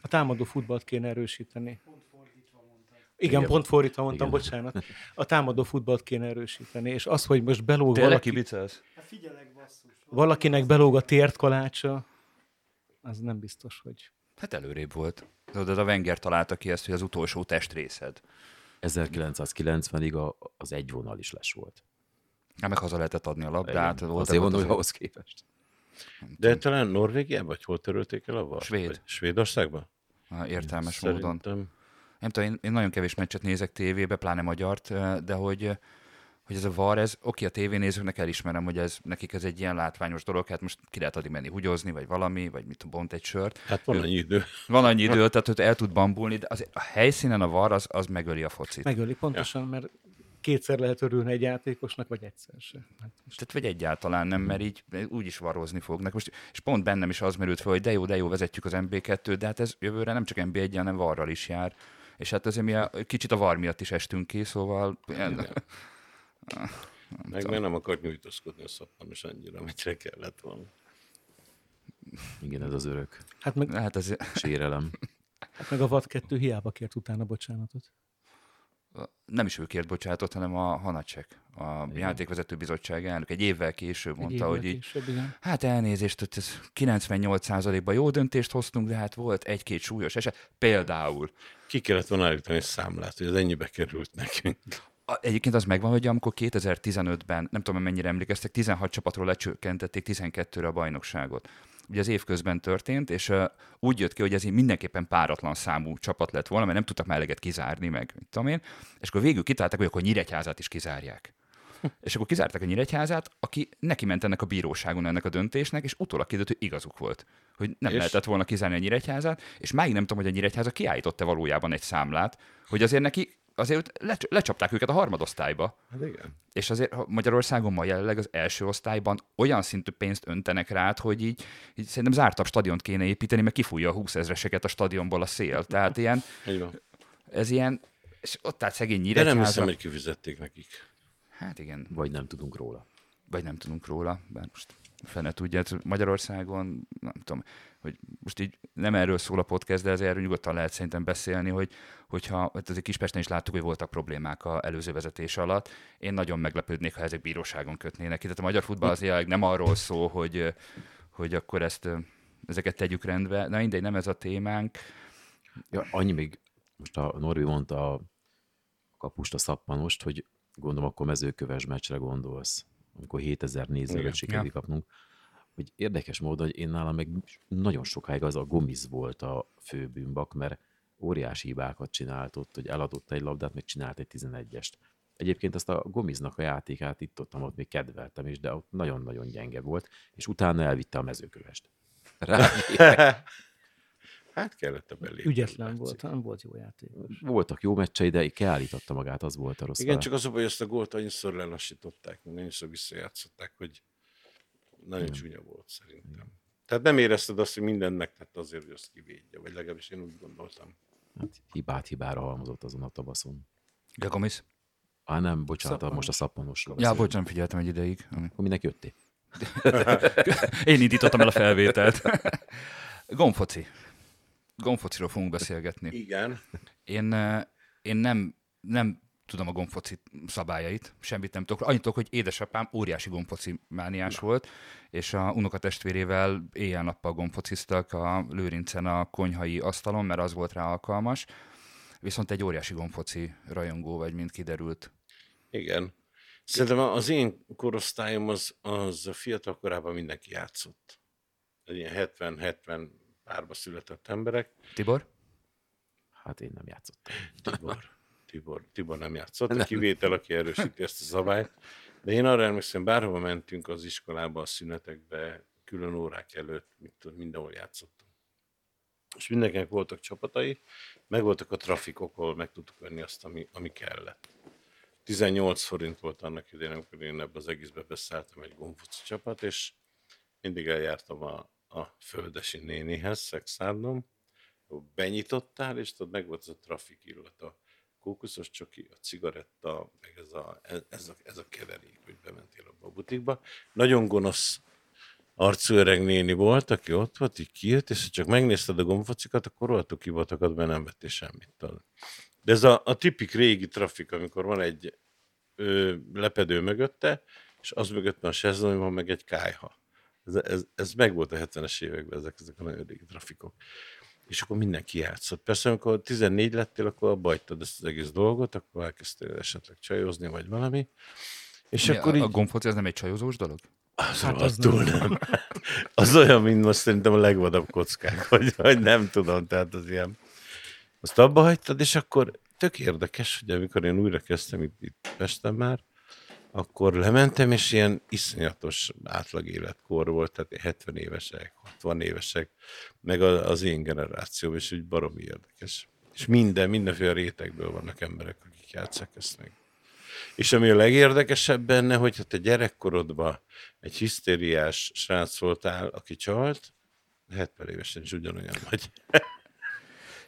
S3: A támadó futballt kéne erősíteni. Igen,
S4: Igen.
S3: pont fordítva mondtam,
S4: Igen.
S3: bocsánat. A támadó futballt kéne erősíteni, és az, hogy most belóg
S1: Tényleg
S3: valaki,
S1: kibicelsz?
S3: valakinek belóg a tért kalácsa, az nem biztos, hogy...
S1: Hát előrébb volt. Tudod, a Wenger találta ki ezt, hogy az utolsó testrészed.
S4: 1990-ig a, az egy vonal is les volt.
S1: Hát meg haza lehetett adni a labdát.
S4: Igen. Azért mondom, hogy ahhoz képest.
S2: De talán Norvégiában, vagy hol törölték el a var?
S1: Svéd.
S2: Vagy Svédországban?
S1: Értelmes módon.
S2: Szerintem.
S1: Nem tudom, én, én nagyon kevés meccset nézek tévébe, pláne magyart, de hogy, hogy ez a VAR, ez oké, a tévénézőknek elismerem, hogy ez, nekik ez egy ilyen látványos dolog, hát most ki lehet adni menni húgyozni, vagy valami, vagy mit bont egy sört.
S2: Hát van annyi idő.
S1: Van annyi idő, tehát hogy el tud bambulni, de az, a helyszínen a VAR az, az megöli a focit.
S3: Megöli pontosan, mert kétszer lehet örülni egy játékosnak, vagy egyszer se. Hát most
S1: Tehát vagy egyáltalán nem, mert így úgy is varozni fognak. Most, és pont bennem is az merült fel, hogy de jó, de jó, vezetjük az MB2-t, de hát ez jövőre nem csak MB1, hanem varral is jár. És hát azért mi a, kicsit a var miatt is estünk ki, szóval... (laughs)
S2: Meg mert nem akart nyújtózkodni a szappan is annyira, amennyire kellett volna.
S4: Igen, ez az örök
S3: Hát meg,
S1: Hát ez,
S4: sérelem.
S3: hát meg a vad kettő hiába kért utána bocsánatot.
S1: Nem is ő kért bocsánatot, hanem a Hanacek, a
S4: Igen.
S1: játékvezető bizottság elnök. Egy évvel később
S3: Egy
S1: mondta,
S3: évvel
S1: hogy így,
S3: később, igen.
S1: hát elnézést, hogy ez 98%-ban jó döntést hoztunk, de hát volt egy-két súlyos eset. Például
S2: Ki kellett volna állítani egy számlát, hogy ez ennyibe került nekünk.
S1: A- Egyébként az megvan, hogy amikor 2015-ben, nem tudom, mennyire emlékeztek, 16 csapatról lecsökkentették 12-re a bajnokságot. Ugye az évközben történt, és uh, úgy jött ki, hogy ez mindenképpen páratlan számú csapat lett volna, mert nem tudtak már eleget kizárni, meg mit tudom én, és akkor végül kitalálták, hogy akkor Nyíregyházát is kizárják. És akkor kizárták a Nyíregyházát, aki neki ment ennek a bíróságon ennek a döntésnek, és utólag kiderült, hogy igazuk volt. Hogy nem
S2: És?
S1: lehetett volna kizárni a Nyíregyházát, és máig nem tudom, hogy a Nyíregyháza kiállította valójában egy számlát, hogy azért neki azért lecs- lecsapták őket a harmadosztályba.
S2: Hát igen.
S1: És azért Magyarországon ma jelenleg az első osztályban olyan szintű pénzt öntenek rá, hogy így, így szerintem zártabb stadiont kéne építeni, mert kifújja a 20 ezreseket a stadionból a szél. Tehát (laughs) ilyen,
S2: Így van.
S1: ez ilyen, és ott állt szegény
S2: De
S1: Nyíregyháza.
S2: nem hiszem, hogy kifizették nekik.
S1: Hát igen,
S4: Vagy nem tudunk róla.
S1: vagy nem tudunk róla, bár most fene tudja, hát Magyarországon, nem tudom, hogy most így nem erről szól a podcast, de erről nyugodtan lehet szerintem beszélni, hogy, hogyha, hát azért Kispesten is láttuk, hogy voltak problémák a előző vezetés alatt. Én nagyon meglepődnék, ha ezek bíróságon kötnének ki. Tehát a magyar futball az jelenleg nem arról szól, hogy, hogy akkor ezt, ezeket tegyük rendbe. Na mindegy, nem ez a témánk.
S4: Ja, annyi még, most a Norbi mondta a kapust, a szappanost, hogy gondolom akkor mezőköves meccsre gondolsz, amikor 7000 nézőt
S2: Igen.
S4: sikerült
S1: Ja.
S4: kapnunk. Hogy érdekes módon, hogy én nálam meg nagyon sokáig az a gomiz volt a fő bűnbak, mert óriási hibákat csinált ott, hogy eladott egy labdát, meg csinált egy 11-est. Egyébként azt a gomiznak a játékát itt ott, ott még kedveltem is, de ott nagyon-nagyon gyenge volt, és utána elvitte a mezőkövest. (laughs)
S2: Hát kellett a belé.
S3: Ügyetlen volt, nem volt jó játék.
S4: voltak jó meccsei, de kiállította magát, az volt a rossz.
S2: Igen,
S4: vele.
S2: csak az a baj, hogy ezt a gólt annyiszor lelassították, meg annyiszor visszajátszották, hogy nagyon csúnya volt szerintem. Tehát nem érezted azt, hogy mindent megtett azért, hogy azt kivédje, vagy legalábbis én úgy gondoltam.
S4: Hát hibát hibára halmozott azon a tavaszon.
S1: Gagomis?
S4: Á, nem, bocsánat,
S3: Szappanos.
S4: most a szappanosról.
S1: Ja, bocs, nem figyeltem egy ideig.
S4: Akkor mindenki jöttél. (laughs)
S1: Én indítottam el a felvételt. (laughs) Gomfoci. Gomfociról fogunk beszélgetni.
S2: Igen.
S1: Én, eh, én nem, nem tudom a gomfoci szabályait, semmit nem tudok. Annyit tudok, hogy édesapám óriási gomfoci mániás volt, és a unokatestvérével éjjel-nappal gomfociztak a Lőrincen a konyhai asztalon, mert az volt rá alkalmas. Viszont egy óriási gomfoci rajongó vagy, mint kiderült.
S2: Igen. Szerintem az én korosztályom az, az fiatal korában mindenki játszott. Ilyen 70-70 párba született emberek.
S1: Tibor?
S4: Hát én nem játszottam.
S2: Tibor, Tibor, Tibor nem játszott, a kivétel, aki erősíti ezt a szabályt. De én arra emlékszem, bárhova mentünk az iskolába, a szünetekbe, külön órák előtt, mit tudom, mindenhol játszottam. És mindenkinek voltak csapatai, meg voltak a trafikok, ahol meg tudtuk venni azt, ami, ami kellett. 18 forint volt annak idején, amikor én ebbe az egészbe beszálltam egy gomfoci csapat, és mindig eljártam a, a földesi nénihez, Szexárdon, ahol benyitottál, és tudod, meg volt az a trafik illat, a kókuszos csoki, a cigaretta, meg ez a, ez a, ez a keverék, hogy bementél abba a butikba. Nagyon gonosz arcú öreg néni volt, aki ott volt, így kijött, és ha csak megnézted a gombfocikat, akkor rohadtul kivatokat, mert nem vettél semmit. tudod. De ez a, a tipik régi trafik, amikor van egy ö, lepedő mögötte, és az mögött van a sezon, van meg egy kájha. Ez, ez, ez meg volt a 70-es években, ezek, ezek a nagyon régi trafikok. És akkor mindenki játszott. Persze, amikor 14 lettél, akkor abba hagytad ezt az egész dolgot, akkor elkezdtél esetleg csajozni, vagy valami. És
S1: Mi,
S2: akkor
S1: a,
S2: így...
S1: a gombfoci az nem egy csajozós dolog?
S2: Az,
S3: Hát az
S2: az,
S3: nem.
S2: nem. (laughs) az olyan, mint most szerintem a legvadabb kockák, (laughs) hogy, hogy nem tudom, tehát az ilyen. Azt abba hagytad, és akkor tök érdekes, hogy amikor én újra kezdtem itt, itt Pesten már, akkor lementem, és ilyen iszonyatos átlag életkor volt, tehát 70 évesek, 60 évesek, meg az én generációm, és úgy baromi érdekes. És minden, mindenféle rétegből vannak emberek, akik játszák ezt meg. És ami a legérdekesebb benne, hogy ha te gyerekkorodban egy hisztériás srác voltál, aki csalt, 70 évesen is ugyanolyan vagy.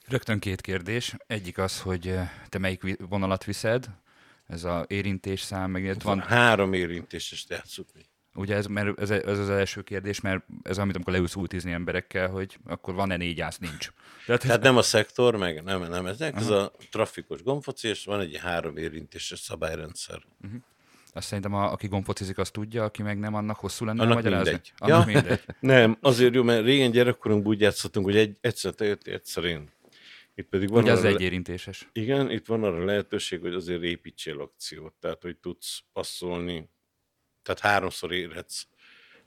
S1: Rögtön két kérdés. Egyik az, hogy te melyik vonalat viszed, ez a érintés szám, meg ilyet
S2: Van
S1: van.
S2: három érintéses játszunk mi.
S1: Ugye ez, mert ez, ez, az első kérdés, mert ez amit amikor leülsz ultizni emberekkel, hogy akkor van-e négy ász, nincs. Tehát,
S2: Tehát nem a szektor, meg nem, nem ezek, ez a trafikos gombfoci, és van egy három érintéses szabályrendszer.
S1: azt szerintem, a, aki gombfocizik, azt tudja, aki meg nem, annak hosszú lenne
S2: Annak
S1: magyarázni?
S2: mindegy.
S1: Annak
S2: Ja.
S1: mindegy. (laughs)
S2: Nem, azért jó, mert régen gyerekkorunkban úgy játszottunk, hogy egy, egyszer te jöttél, egyszer én. Itt pedig van
S1: Ugye az
S2: arra le-
S1: egyérintéses.
S2: Igen, itt van arra lehetőség, hogy azért építsél akciót, tehát hogy tudsz passzolni, tehát háromszor érhetsz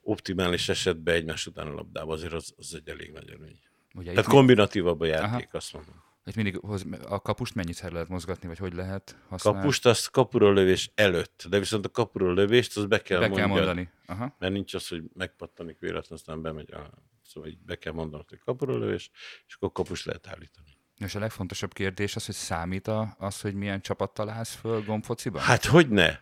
S2: optimális esetben egymás után a labdába, azért az, az egy elég nagy előny.
S1: Ugye
S2: Tehát kombinatívabb a játék, azt mondom.
S1: itt mindig hoz, a kapust mennyiszer lehet mozgatni, vagy hogy lehet használni?
S2: Kapust azt kapura lövés előtt, de viszont a kapura lövést az be kell,
S1: Be
S2: mondjad,
S1: kell mondani. Aha.
S2: Mert nincs az, hogy megpattanik véletlenül, aztán bemegy a... Szóval így be kell mondanod, hogy kapura lövés, és akkor kapust lehet állítani.
S1: És a legfontosabb kérdés az, hogy számít a, az, hogy milyen csapattal állsz föl gombfociban?
S2: Hát hogy ne?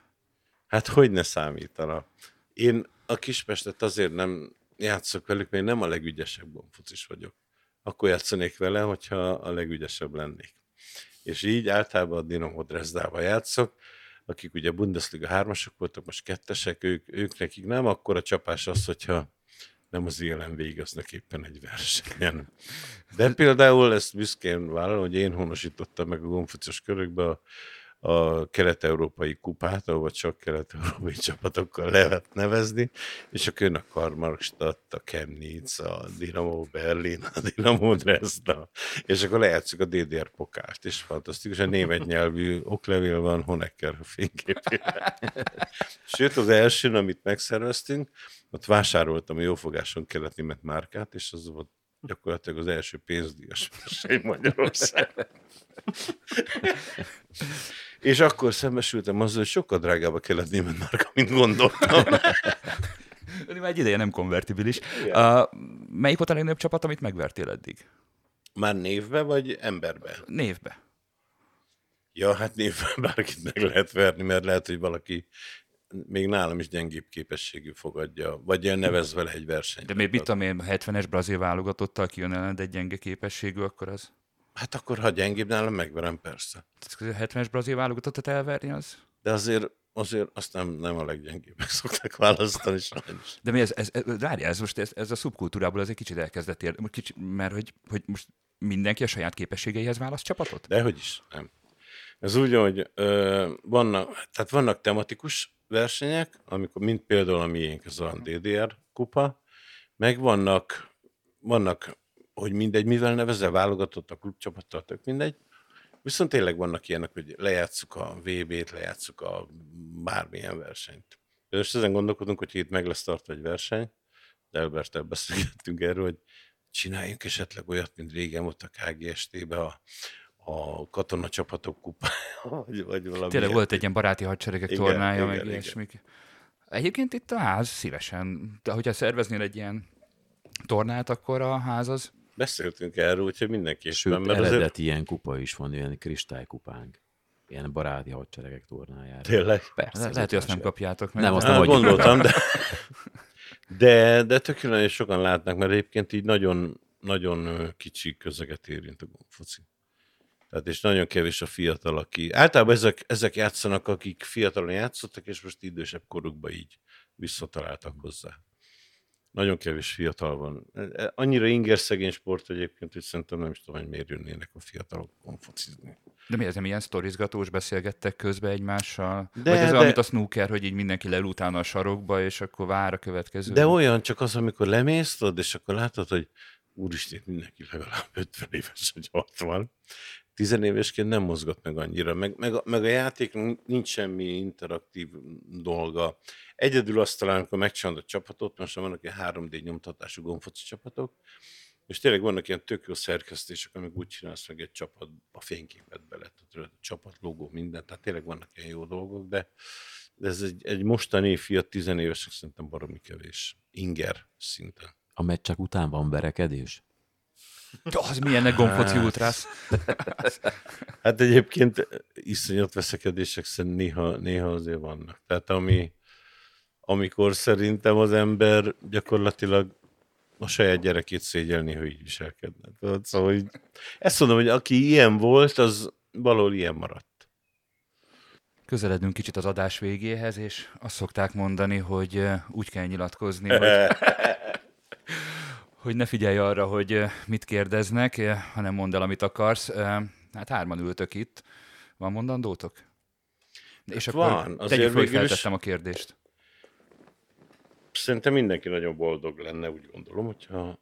S2: Hát hogy ne számítana? Én a Kispestet azért nem játszok velük, mert nem a legügyesebb gombfocis vagyok. Akkor játszanék vele, hogyha a legügyesebb lennék. És így általában a Dinamo Dresdába játszok, akik ugye Bundesliga hármasok voltak, most kettesek, ők, ők nekik nem, akkor a csapás az, hogyha nem az élen végeznek éppen egy versenyen. De például ezt büszkén vállalom, hogy én honosítottam meg a gombfocos körökbe a, a kelet-európai kupát, ahol csak kelet-európai (laughs) csapatokkal lehet nevezni, és akkor jön a Karmarkstadt, a Chemnitz, a Dinamo Berlin, a Dinamo Dresda, és akkor lejátszuk a DDR pokált, és fantasztikus, a német nyelvű oklevél van Honecker fényképében. (laughs) Sőt, az elsőn, amit megszerveztünk, ott vásároltam a jófogáson kelet-német márkát, és az volt gyakorlatilag az első pénzdíjas verseny Magyarországon. (laughs) És akkor szembesültem azzal, hogy sokkal drágább a kelet-német márka, mint gondoltam.
S1: Már egy ideje nem konvertibilis. Uh, melyik volt a legnagyobb csapat, amit megvertél eddig?
S2: Már névbe, vagy emberbe?
S1: Névbe.
S2: Ja, hát névben bárkit meg lehet verni, mert lehet, hogy valaki még nálam is gyengébb képességű fogadja, vagy nevez vele egy versenyt.
S1: De még mit tudom én, 70-es brazil válogatottal kijön ellen egy gyenge képességű, akkor az...
S2: Hát akkor, ha gyengébb nálam, megverem persze.
S1: Tehát a 70-es brazil válogatottat elverni az?
S2: De azért, azért azt nem, nem a leggyengébbek (laughs) szokták választani sajnos.
S1: De mi ez, ez, ez várjál, ez most ez, ez a szubkultúrából az egy kicsit elkezdett ér, kicsit, mert hogy, hogy most mindenki a saját képességeihez választ csapatot?
S2: Dehogy is, nem. Ez úgy, hogy ö, vannak, tehát vannak tematikus versenyek, amikor, mint például a miénk, ez a DDR kupa, meg vannak, vannak, hogy mindegy, mivel nevezel, válogatott a klubcsapattal, tök mindegy, viszont tényleg vannak ilyenek, hogy lejátszuk a VB-t, lejátszuk a bármilyen versenyt. Most ezen gondolkodunk, hogy itt meg lesz tartva egy verseny, de Elbertel beszélgettünk erről, hogy csináljunk esetleg olyat, mint régen volt a KGST-be a, a katonacsapatok kupája, (laughs) vagy, vagy valami.
S1: Tényleg volt egy ilyen baráti hadseregek
S2: Igen,
S1: tornája,
S2: igen,
S1: meg
S2: igen.
S1: ilyesmik. Egyébként itt a ház szívesen, de hogyha szerveznél egy ilyen tornát, akkor a ház az
S2: Beszéltünk erről, úgyhogy mindenképpen,
S4: Sőt,
S2: mert azért
S4: eredeti ilyen kupa is van, ilyen kristálykupánk. Ilyen baráti hadseregek tornájára.
S2: tényleg.
S4: Persze.
S1: Le- lehet, hogy azt nem kapjátok meg.
S4: Nem,
S1: de-
S4: azt
S2: Hát,
S4: nem adjuk.
S2: gondoltam, de, (laughs) de, de tökéletesen sokan látnak, mert egyébként így nagyon, nagyon kicsi közeget érint a foci. Tehát és nagyon kevés a fiatal, aki... Általában ezek, ezek játszanak, akik fiatalon játszottak, és most idősebb korukban így visszataláltak hozzá. Nagyon kevés fiatal van. E- Annyira inger szegény sport egyébként, hogy szerintem nem is tudom, hogy miért jönnének a fiatalok focizni.
S1: De mi ez, nem ilyen sztorizgatós beszélgettek közben egymással?
S2: De-
S1: Vagy ez
S2: de-
S1: olyan, mint a snooker, hogy így mindenki leül utána a sarokba, és akkor vár a következő.
S2: De olyan csak az, amikor lemész, tudod, és akkor látod, hogy úristen, mindenki legalább 50 éves, vagy 60. Tizenévesként nem mozgat meg annyira, meg, meg, meg a játéknak nincs semmi interaktív dolga. Egyedül azt talán, amikor megcsinálod a csapatot, most már vannak ilyen 3D nyomtatású gombfoci csapatok, és tényleg vannak ilyen tök jó szerkesztések, amik úgy csinálsz meg egy csapat, a fényképet bele, a csapat logó, minden, tehát tényleg vannak ilyen jó dolgok, de ez egy, egy mostani fiat tizenévesek szerintem baromi kevés. Inger szinten.
S4: A meccsek után van verekedés?
S1: Az milyennek gombfoci ultrász. (laughs)
S2: Hát egyébként iszonyat veszekedések szerint néha, néha azért vannak. Tehát ami, amikor szerintem az ember gyakorlatilag a saját gyerekét szégyelni, hogy így viselkedne. Tudod, szóval így, ezt mondom, hogy aki ilyen volt, az valahol ilyen maradt.
S1: Közeledünk kicsit az adás végéhez, és azt szokták mondani, hogy úgy kell nyilatkozni, hogy, (laughs) hogy ne figyelj arra, hogy mit kérdeznek, hanem mondd el, amit akarsz. Hát hárman ültök itt. Van mondandótok? És
S2: Hát
S1: akkor
S2: van,
S1: tegyük hogy
S2: végül is-
S1: feltettem a kérdést.
S2: Szerintem mindenki nagyon boldog lenne, úgy gondolom, hogyha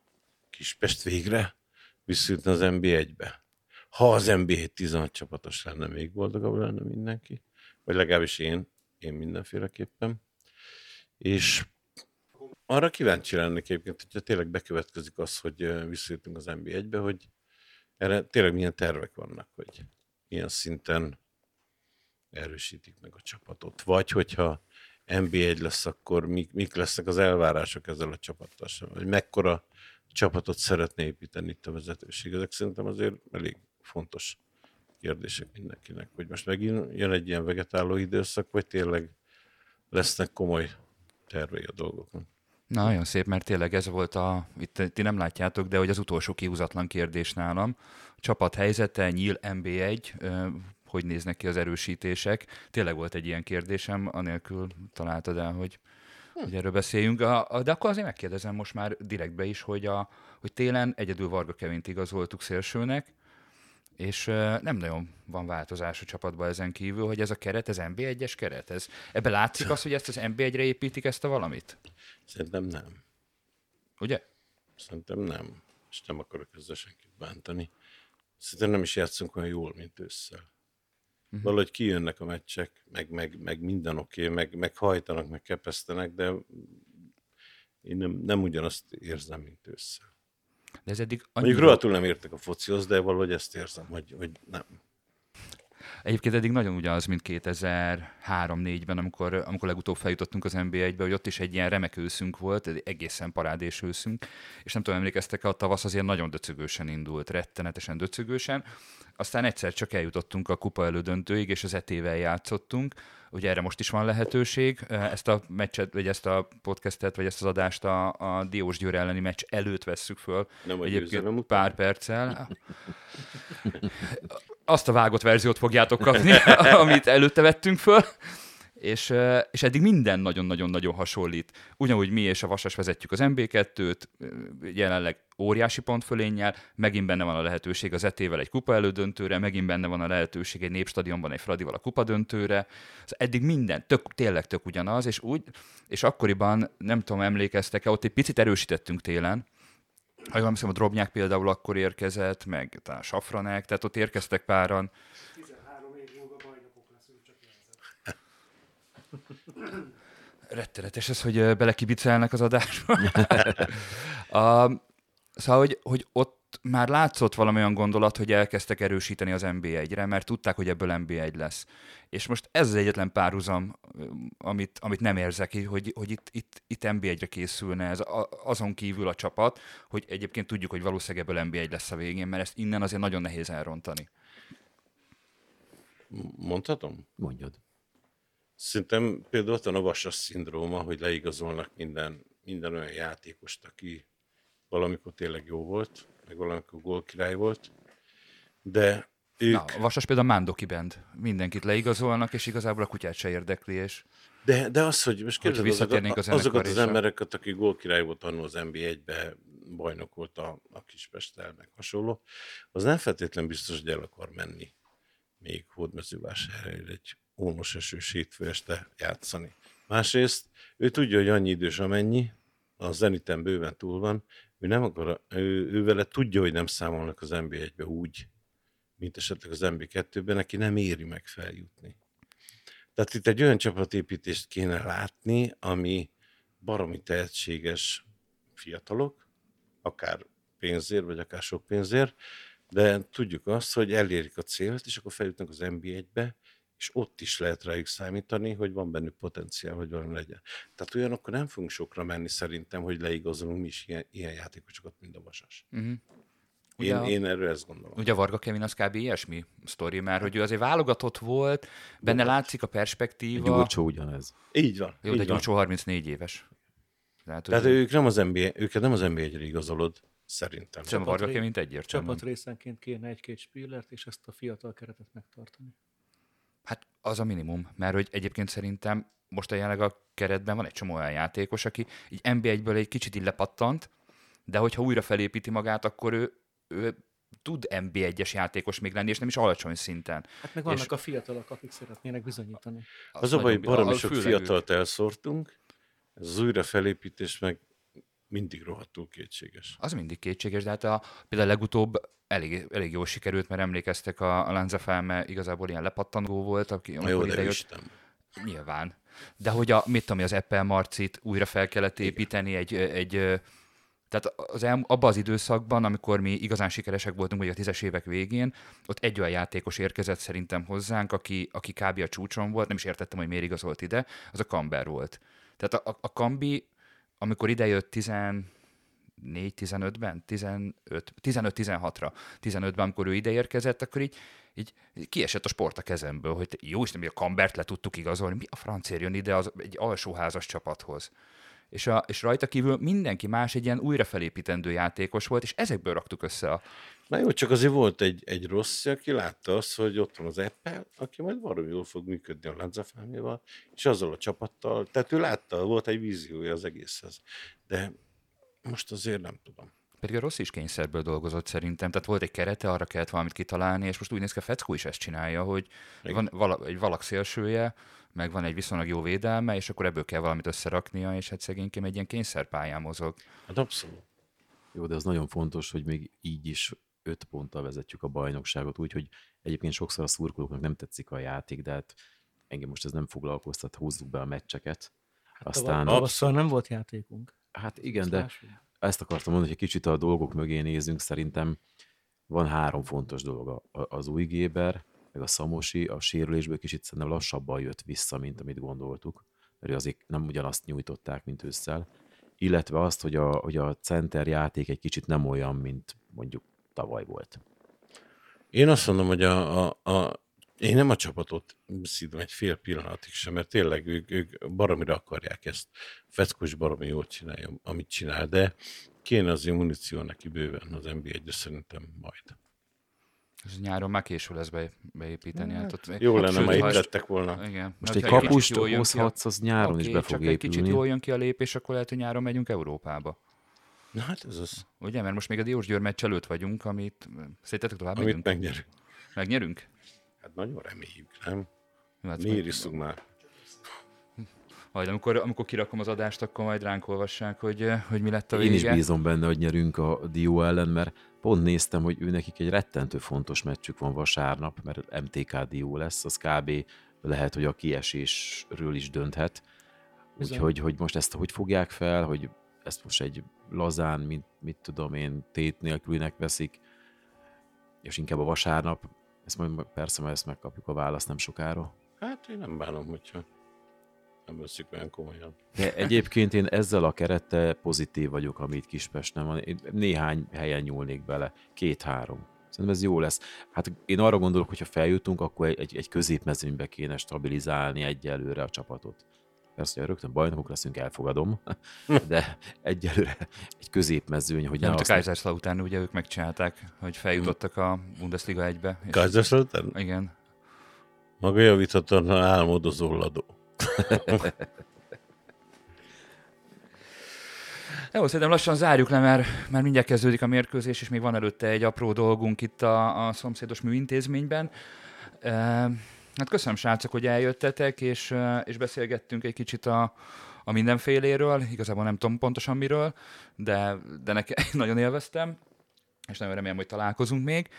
S2: Kispest végre visszajutna az NB1-be. Ha az NBA 16 csapatos lenne, még boldogabb lenne mindenki. Vagy legalábbis én, én mindenféleképpen. És arra kíváncsi lennék egyébként, hogyha tényleg bekövetkezik az, hogy visszajutunk az NBA-be, hogy erre tényleg milyen tervek vannak, hogy ilyen szinten erősítik meg a csapatot. Vagy hogyha NB1 lesz, akkor mik, mik lesznek az elvárások ezzel a csapattal sem? Hogy mekkora csapatot szeretne építeni itt a vezetőség? Ezek szerintem azért elég fontos kérdések mindenkinek, hogy most megint jön egy ilyen vegetáló időszak, vagy tényleg lesznek komoly tervei a dolgokon.
S1: Na, nagyon szép, mert tényleg ez volt a, itt ti nem látjátok, de hogy az utolsó kihúzatlan kérdés nálam. A csapat helyzete, nyíl MB1, ö, hogy néznek ki az erősítések. Tényleg volt egy ilyen kérdésem, anélkül találtad el, hogy, hogy erről beszéljünk. A, a, de akkor azért megkérdezem most már direktbe is, hogy, a, hogy télen egyedül Varga Kevint igazoltuk szélsőnek, és nem nagyon van változás a csapatban ezen kívül, hogy ez a keret, ez NB1-es keret. Ez, ebbe látszik (laughs) az, hogy ezt az NB1-re építik ezt a valamit?
S2: Szerintem nem.
S1: Ugye?
S2: Szerintem nem. És nem akarok ezzel senkit bántani. Szerintem nem is játszunk olyan jól, mint ősszel. Uh-huh. Valahogy kijönnek a meccsek, meg, meg, meg minden oké, okay, meg, meg hajtanak, meg kepesztenek, de én nem, nem ugyanazt érzem, mint ősszel.
S1: De ez eddig
S2: Mondjuk
S1: annyira,
S2: rohadtul nem értek a focihoz, de valahogy ezt érzem, hogy, hogy nem.
S1: Egyébként eddig nagyon ugyanaz, mint 2003-4-ben, amikor, amikor legutóbb feljutottunk az NBA-be, hogy ott is egy ilyen remek őszünk volt, egy egészen parádés őszünk, és nem tudom, emlékeztek a tavasz azért nagyon döcögősen indult, rettenetesen döcögősen. Aztán egyszer csak eljutottunk a kupa elődöntőig, és az etével játszottunk. Ugye erre most is van lehetőség. Ezt a meccset, vagy ezt a podcastet, vagy ezt az adást a, a Diós Győr elleni meccs előtt vesszük föl.
S2: Nem a
S1: Egyébként pár perccel. (laughs) (laughs) Azt a vágott verziót fogjátok kapni, (laughs) amit előtte vettünk föl. És, és eddig minden nagyon-nagyon-nagyon hasonlít. Ugyanúgy mi és a Vasas vezetjük az MB2-t, eh, jelenleg óriási pontfölénnyel, megint benne van a lehetőség az etével egy kupa elődöntőre, megint benne van a lehetőség egy népstadionban egy Fradival a kupadöntőre. Az eddig minden, tök, tényleg tök ugyanaz, és úgy, és akkoriban, nem tudom, emlékeztek-e, ott egy picit erősítettünk télen, ha jól hiszem, a Drobnyák például akkor érkezett, meg talán a Safranek, tehát ott érkeztek páran.
S3: 13 év múlva bajnokok leszünk, csak
S1: Rettenetes ez, hogy belekibicelnek az adásba. (laughs) (laughs) a, szóval, hogy, hogy ott már látszott valamilyen gondolat, hogy elkezdtek erősíteni az NB1-re, mert tudták, hogy ebből NB1 lesz. És most ez az egyetlen párhuzam, amit, amit nem érzek, hogy, hogy itt, itt, itt NB1-re készülne ez, a, azon kívül a csapat, hogy egyébként tudjuk, hogy valószínűleg ebből NB1 lesz a végén, mert ezt innen azért nagyon nehéz elrontani.
S2: Mondhatom?
S4: Mondjad.
S2: Szerintem például ott van a vasas szindróma, hogy leigazolnak minden, minden olyan játékost, aki valamikor tényleg jó volt, meg valamikor gólkirály volt, de ők,
S1: Na, a Vasas például Mándoki Band. Mindenkit leigazolnak, és igazából a kutyát se érdekli, és
S2: de, de az, hogy most
S1: visszatérnénk
S2: azokat,
S1: a zenekar
S2: azokat az embereket, akik gólkirály volt annól az NB1-be, bajnok volt a, a Kispesttel, meg hasonló, az nem feltétlen biztos, hogy el akar menni még hódmezővásárhelyre egy ónos esős hétfő este játszani. Másrészt ő tudja, hogy annyi idős amennyi, a Zeniten bőven túl van, ő nem akar, ő, ő vele tudja, hogy nem számolnak az NB1-be úgy, mint esetleg az NB2-ben, neki nem éri meg feljutni. Tehát itt egy olyan csapatépítést kéne látni, ami baromi tehetséges fiatalok, akár pénzért, vagy akár sok pénzért, de tudjuk azt, hogy elérik a célt, és akkor feljutnak az NB1-be, és ott is lehet rájuk számítani, hogy van bennük potenciál, hogy valami legyen. Tehát olyanokkor nem fogunk sokra menni szerintem, hogy leigazolunk mi is ilyen, ilyen játékosokat, mint a Vasas.
S1: uh-huh.
S2: Én,
S1: a-
S2: én erről ezt gondolom.
S1: Ugye a Varga Kevin az kb. ilyesmi sztori már, hogy ő azért válogatott volt, benne látszik a perspektíva.
S4: Gyurcsó ugyanez.
S2: Így van.
S1: Jó,
S2: így
S1: de
S2: van.
S1: Gyurcsó 34 éves. Tehát,
S2: Tehát
S1: hogy
S2: ők nem az NBA, őket nem az NBA-re igazolod, szerintem.
S1: sem Varga Kevin egyértelmű.
S3: Csapat részenként kéne egy-két spillert, és ezt a fiatal keretet megtartani.
S1: Az a minimum, mert hogy egyébként szerintem most a jelenleg a keretben van egy csomó olyan játékos, aki így NB1-ből egy kicsit így lepattant, de hogyha újra felépíti magát, akkor ő, ő tud NB1-es játékos még lenni, és nem is alacsony szinten.
S3: Hát meg vannak
S1: És-
S3: a fiatalok, akik szeretnének bizonyítani.
S2: Az a baj, baromi sok fiatalt elszórtunk, az újra felépítés meg mindig rohadtul kétséges.
S1: Az mindig kétséges, de hát a, például legutóbb elég, elég jól sikerült, mert emlékeztek a, a Lanza Felme igazából ilyen lepattangó volt, aki
S2: Na jó, de Isten.
S1: Nyilván. De hogy a, mit tudom, az Apple Marcit újra fel kellett építeni egy, egy tehát az el, abban az időszakban, amikor mi igazán sikeresek voltunk, vagy a tízes évek végén, ott egy olyan játékos érkezett szerintem hozzánk, aki, aki kb. a csúcson volt, nem is értettem, hogy miért igazolt ide, az a Camber volt. Tehát a, a, a Kambi, amikor idejött 14-15-ben, 15-16-ra, 15-ben, amikor ő ide érkezett, akkor így, így kiesett a sport a kezemből, hogy jó Isten, mi a Kambert le tudtuk igazolni, mi a francér jön ide az, egy alsóházas csapathoz és, a, és rajta kívül mindenki más egy ilyen újra felépítendő játékos volt, és ezekből raktuk össze a...
S2: Na jó, csak azért volt egy, egy rossz, aki látta azt, hogy ott van az Apple, aki majd valami jól fog működni a Lanzafáméval, és azzal a csapattal. Tehát ő látta, volt egy víziója az egészhez. De most azért nem tudom.
S1: Pedig a rossz is kényszerből dolgozott szerintem, tehát volt egy kerete, arra kellett valamit kitalálni, és most úgy néz ki, a Feckó is ezt csinálja, hogy Igen. van vala, egy valak szélsője, meg van egy viszonylag jó védelme, és akkor ebből kell valamit összeraknia, és hát szegényként egy ilyen kényszerpályán mozog.
S2: Hát abszolút.
S4: Jó, de az nagyon fontos, hogy még így is öt ponttal vezetjük a bajnokságot, úgyhogy egyébként sokszor a szurkolóknak nem tetszik a játék, de hát engem most ez nem foglalkoztat, húzzuk be a meccseket.
S3: Hát Aztán... Tavasszal nem volt játékunk.
S4: Hát igen, Ezt de. Ezt akartam mondani, hogy egy kicsit a dolgok mögé nézünk, szerintem van három fontos dolog. Az új Géber, meg a Szamosi a sérülésből kicsit szerintem lassabban jött vissza, mint amit gondoltuk, mert azért nem ugyanazt nyújtották, mint ősszel, illetve azt, hogy a, hogy a center játék egy kicsit nem olyan, mint mondjuk tavaly volt.
S2: Én azt mondom, hogy a, a, a én nem a csapatot szívom egy fél pillanatig sem, mert tényleg ők, ők baromira akarják ezt. Feckos baromi jól csinálja, amit csinál, de kéne azért muníció neki bőven az NBA-de szerintem majd.
S1: És nyáron már késő lesz be, beépíteni. Hát,
S2: ott, Jó hát, lenne, ha itt volna.
S4: Igen, Most egy kapust hozhatsz, az nyáron okay, is be fog csak épülni.
S1: egy kicsit jól jön ki a lépés, akkor lehet, hogy nyáron megyünk Európába.
S2: Na hát ez az.
S1: Ugye, mert most még a Diós Győr meccs előtt vagyunk, amit szerintetek tovább
S2: Amit megyünk? megnyerünk.
S1: Megnyerünk?
S2: Hát nagyon reméljük, nem? Hát Mi meg... már.
S1: Majd amikor, amikor kirakom az adást, akkor majd ránk olvassák, hogy, hogy mi lett a vége.
S4: Én is bízom benne, hogy nyerünk a Dió ellen, mert pont néztem, hogy ő nekik egy rettentő fontos meccsük van vasárnap, mert MTK Dió lesz, az kb. lehet, hogy a kiesésről is dönthet. Úgyhogy hogy most ezt hogy fogják fel, hogy ezt most egy lazán, mint, mit tudom én, tét nélkülinek veszik, és inkább a vasárnap, ezt majd persze, mert ezt megkapjuk a választ nem sokára.
S2: Hát én nem bánom, hogyha nem veszik olyan komolyan.
S4: De egyébként én ezzel a kerettel pozitív vagyok, amit Kispesten van. Én néhány helyen nyúlnék bele, két-három. Szerintem ez jó lesz. Hát én arra gondolok, hogy ha feljutunk, akkor egy, egy középmezőnybe kéne stabilizálni egyelőre a csapatot. Persze, hogy rögtön bajnokok leszünk, elfogadom, de egyelőre egy középmezőny, hogy
S1: nem. Nem, a után ugye ők megcsinálták, hogy feljutottak a Bundesliga egybe.
S2: Kaiserslautern?
S1: Igen.
S2: Maga javíthatatlan álmodozó ladó. (laughs)
S1: Jó, szerintem lassan zárjuk le, mert, mert mindjárt kezdődik a mérkőzés, és még van előtte egy apró dolgunk itt a, a szomszédos műintézményben. E, hát köszönöm, srácok, hogy eljöttetek, és, és beszélgettünk egy kicsit a, a mindenféléről, igazából nem tudom pontosan miről, de, de nekem (laughs) nagyon élveztem, és nagyon remélem, hogy találkozunk még,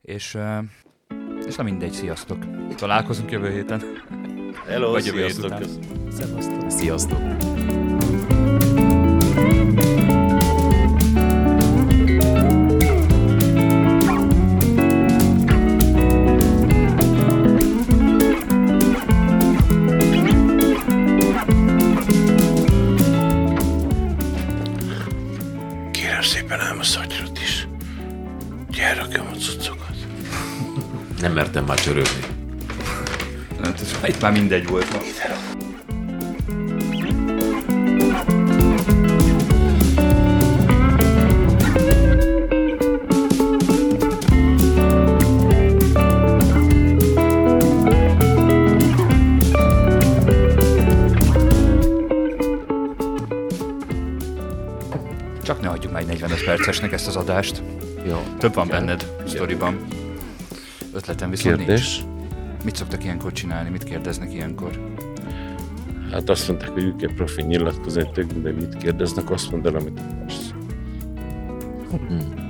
S1: és, és na mindegy, sziasztok! Találkozunk jövő héten!
S2: Hello, Vagy sziasztok!
S4: Szevasztok! Sziasztok!
S2: Kérem szépen ám a szatyrot is. Gyere, rakjam a cuccokat.
S4: Nem mertem már csörögni.
S1: Hát, itt már mindegy volt ma. Csak 45 percesnek ezt az adást.
S4: Jó.
S1: Több van benned a sztoriban. Ötletem viszont
S2: Kérdés?
S1: nincs. Mit szoktak ilyenkor csinálni? Mit kérdeznek ilyenkor?
S2: Hát azt mondták, hogy ők egy profi nyilatkozni, tök de mit kérdeznek, azt mondd el, amit akarsz.
S4: Hmm.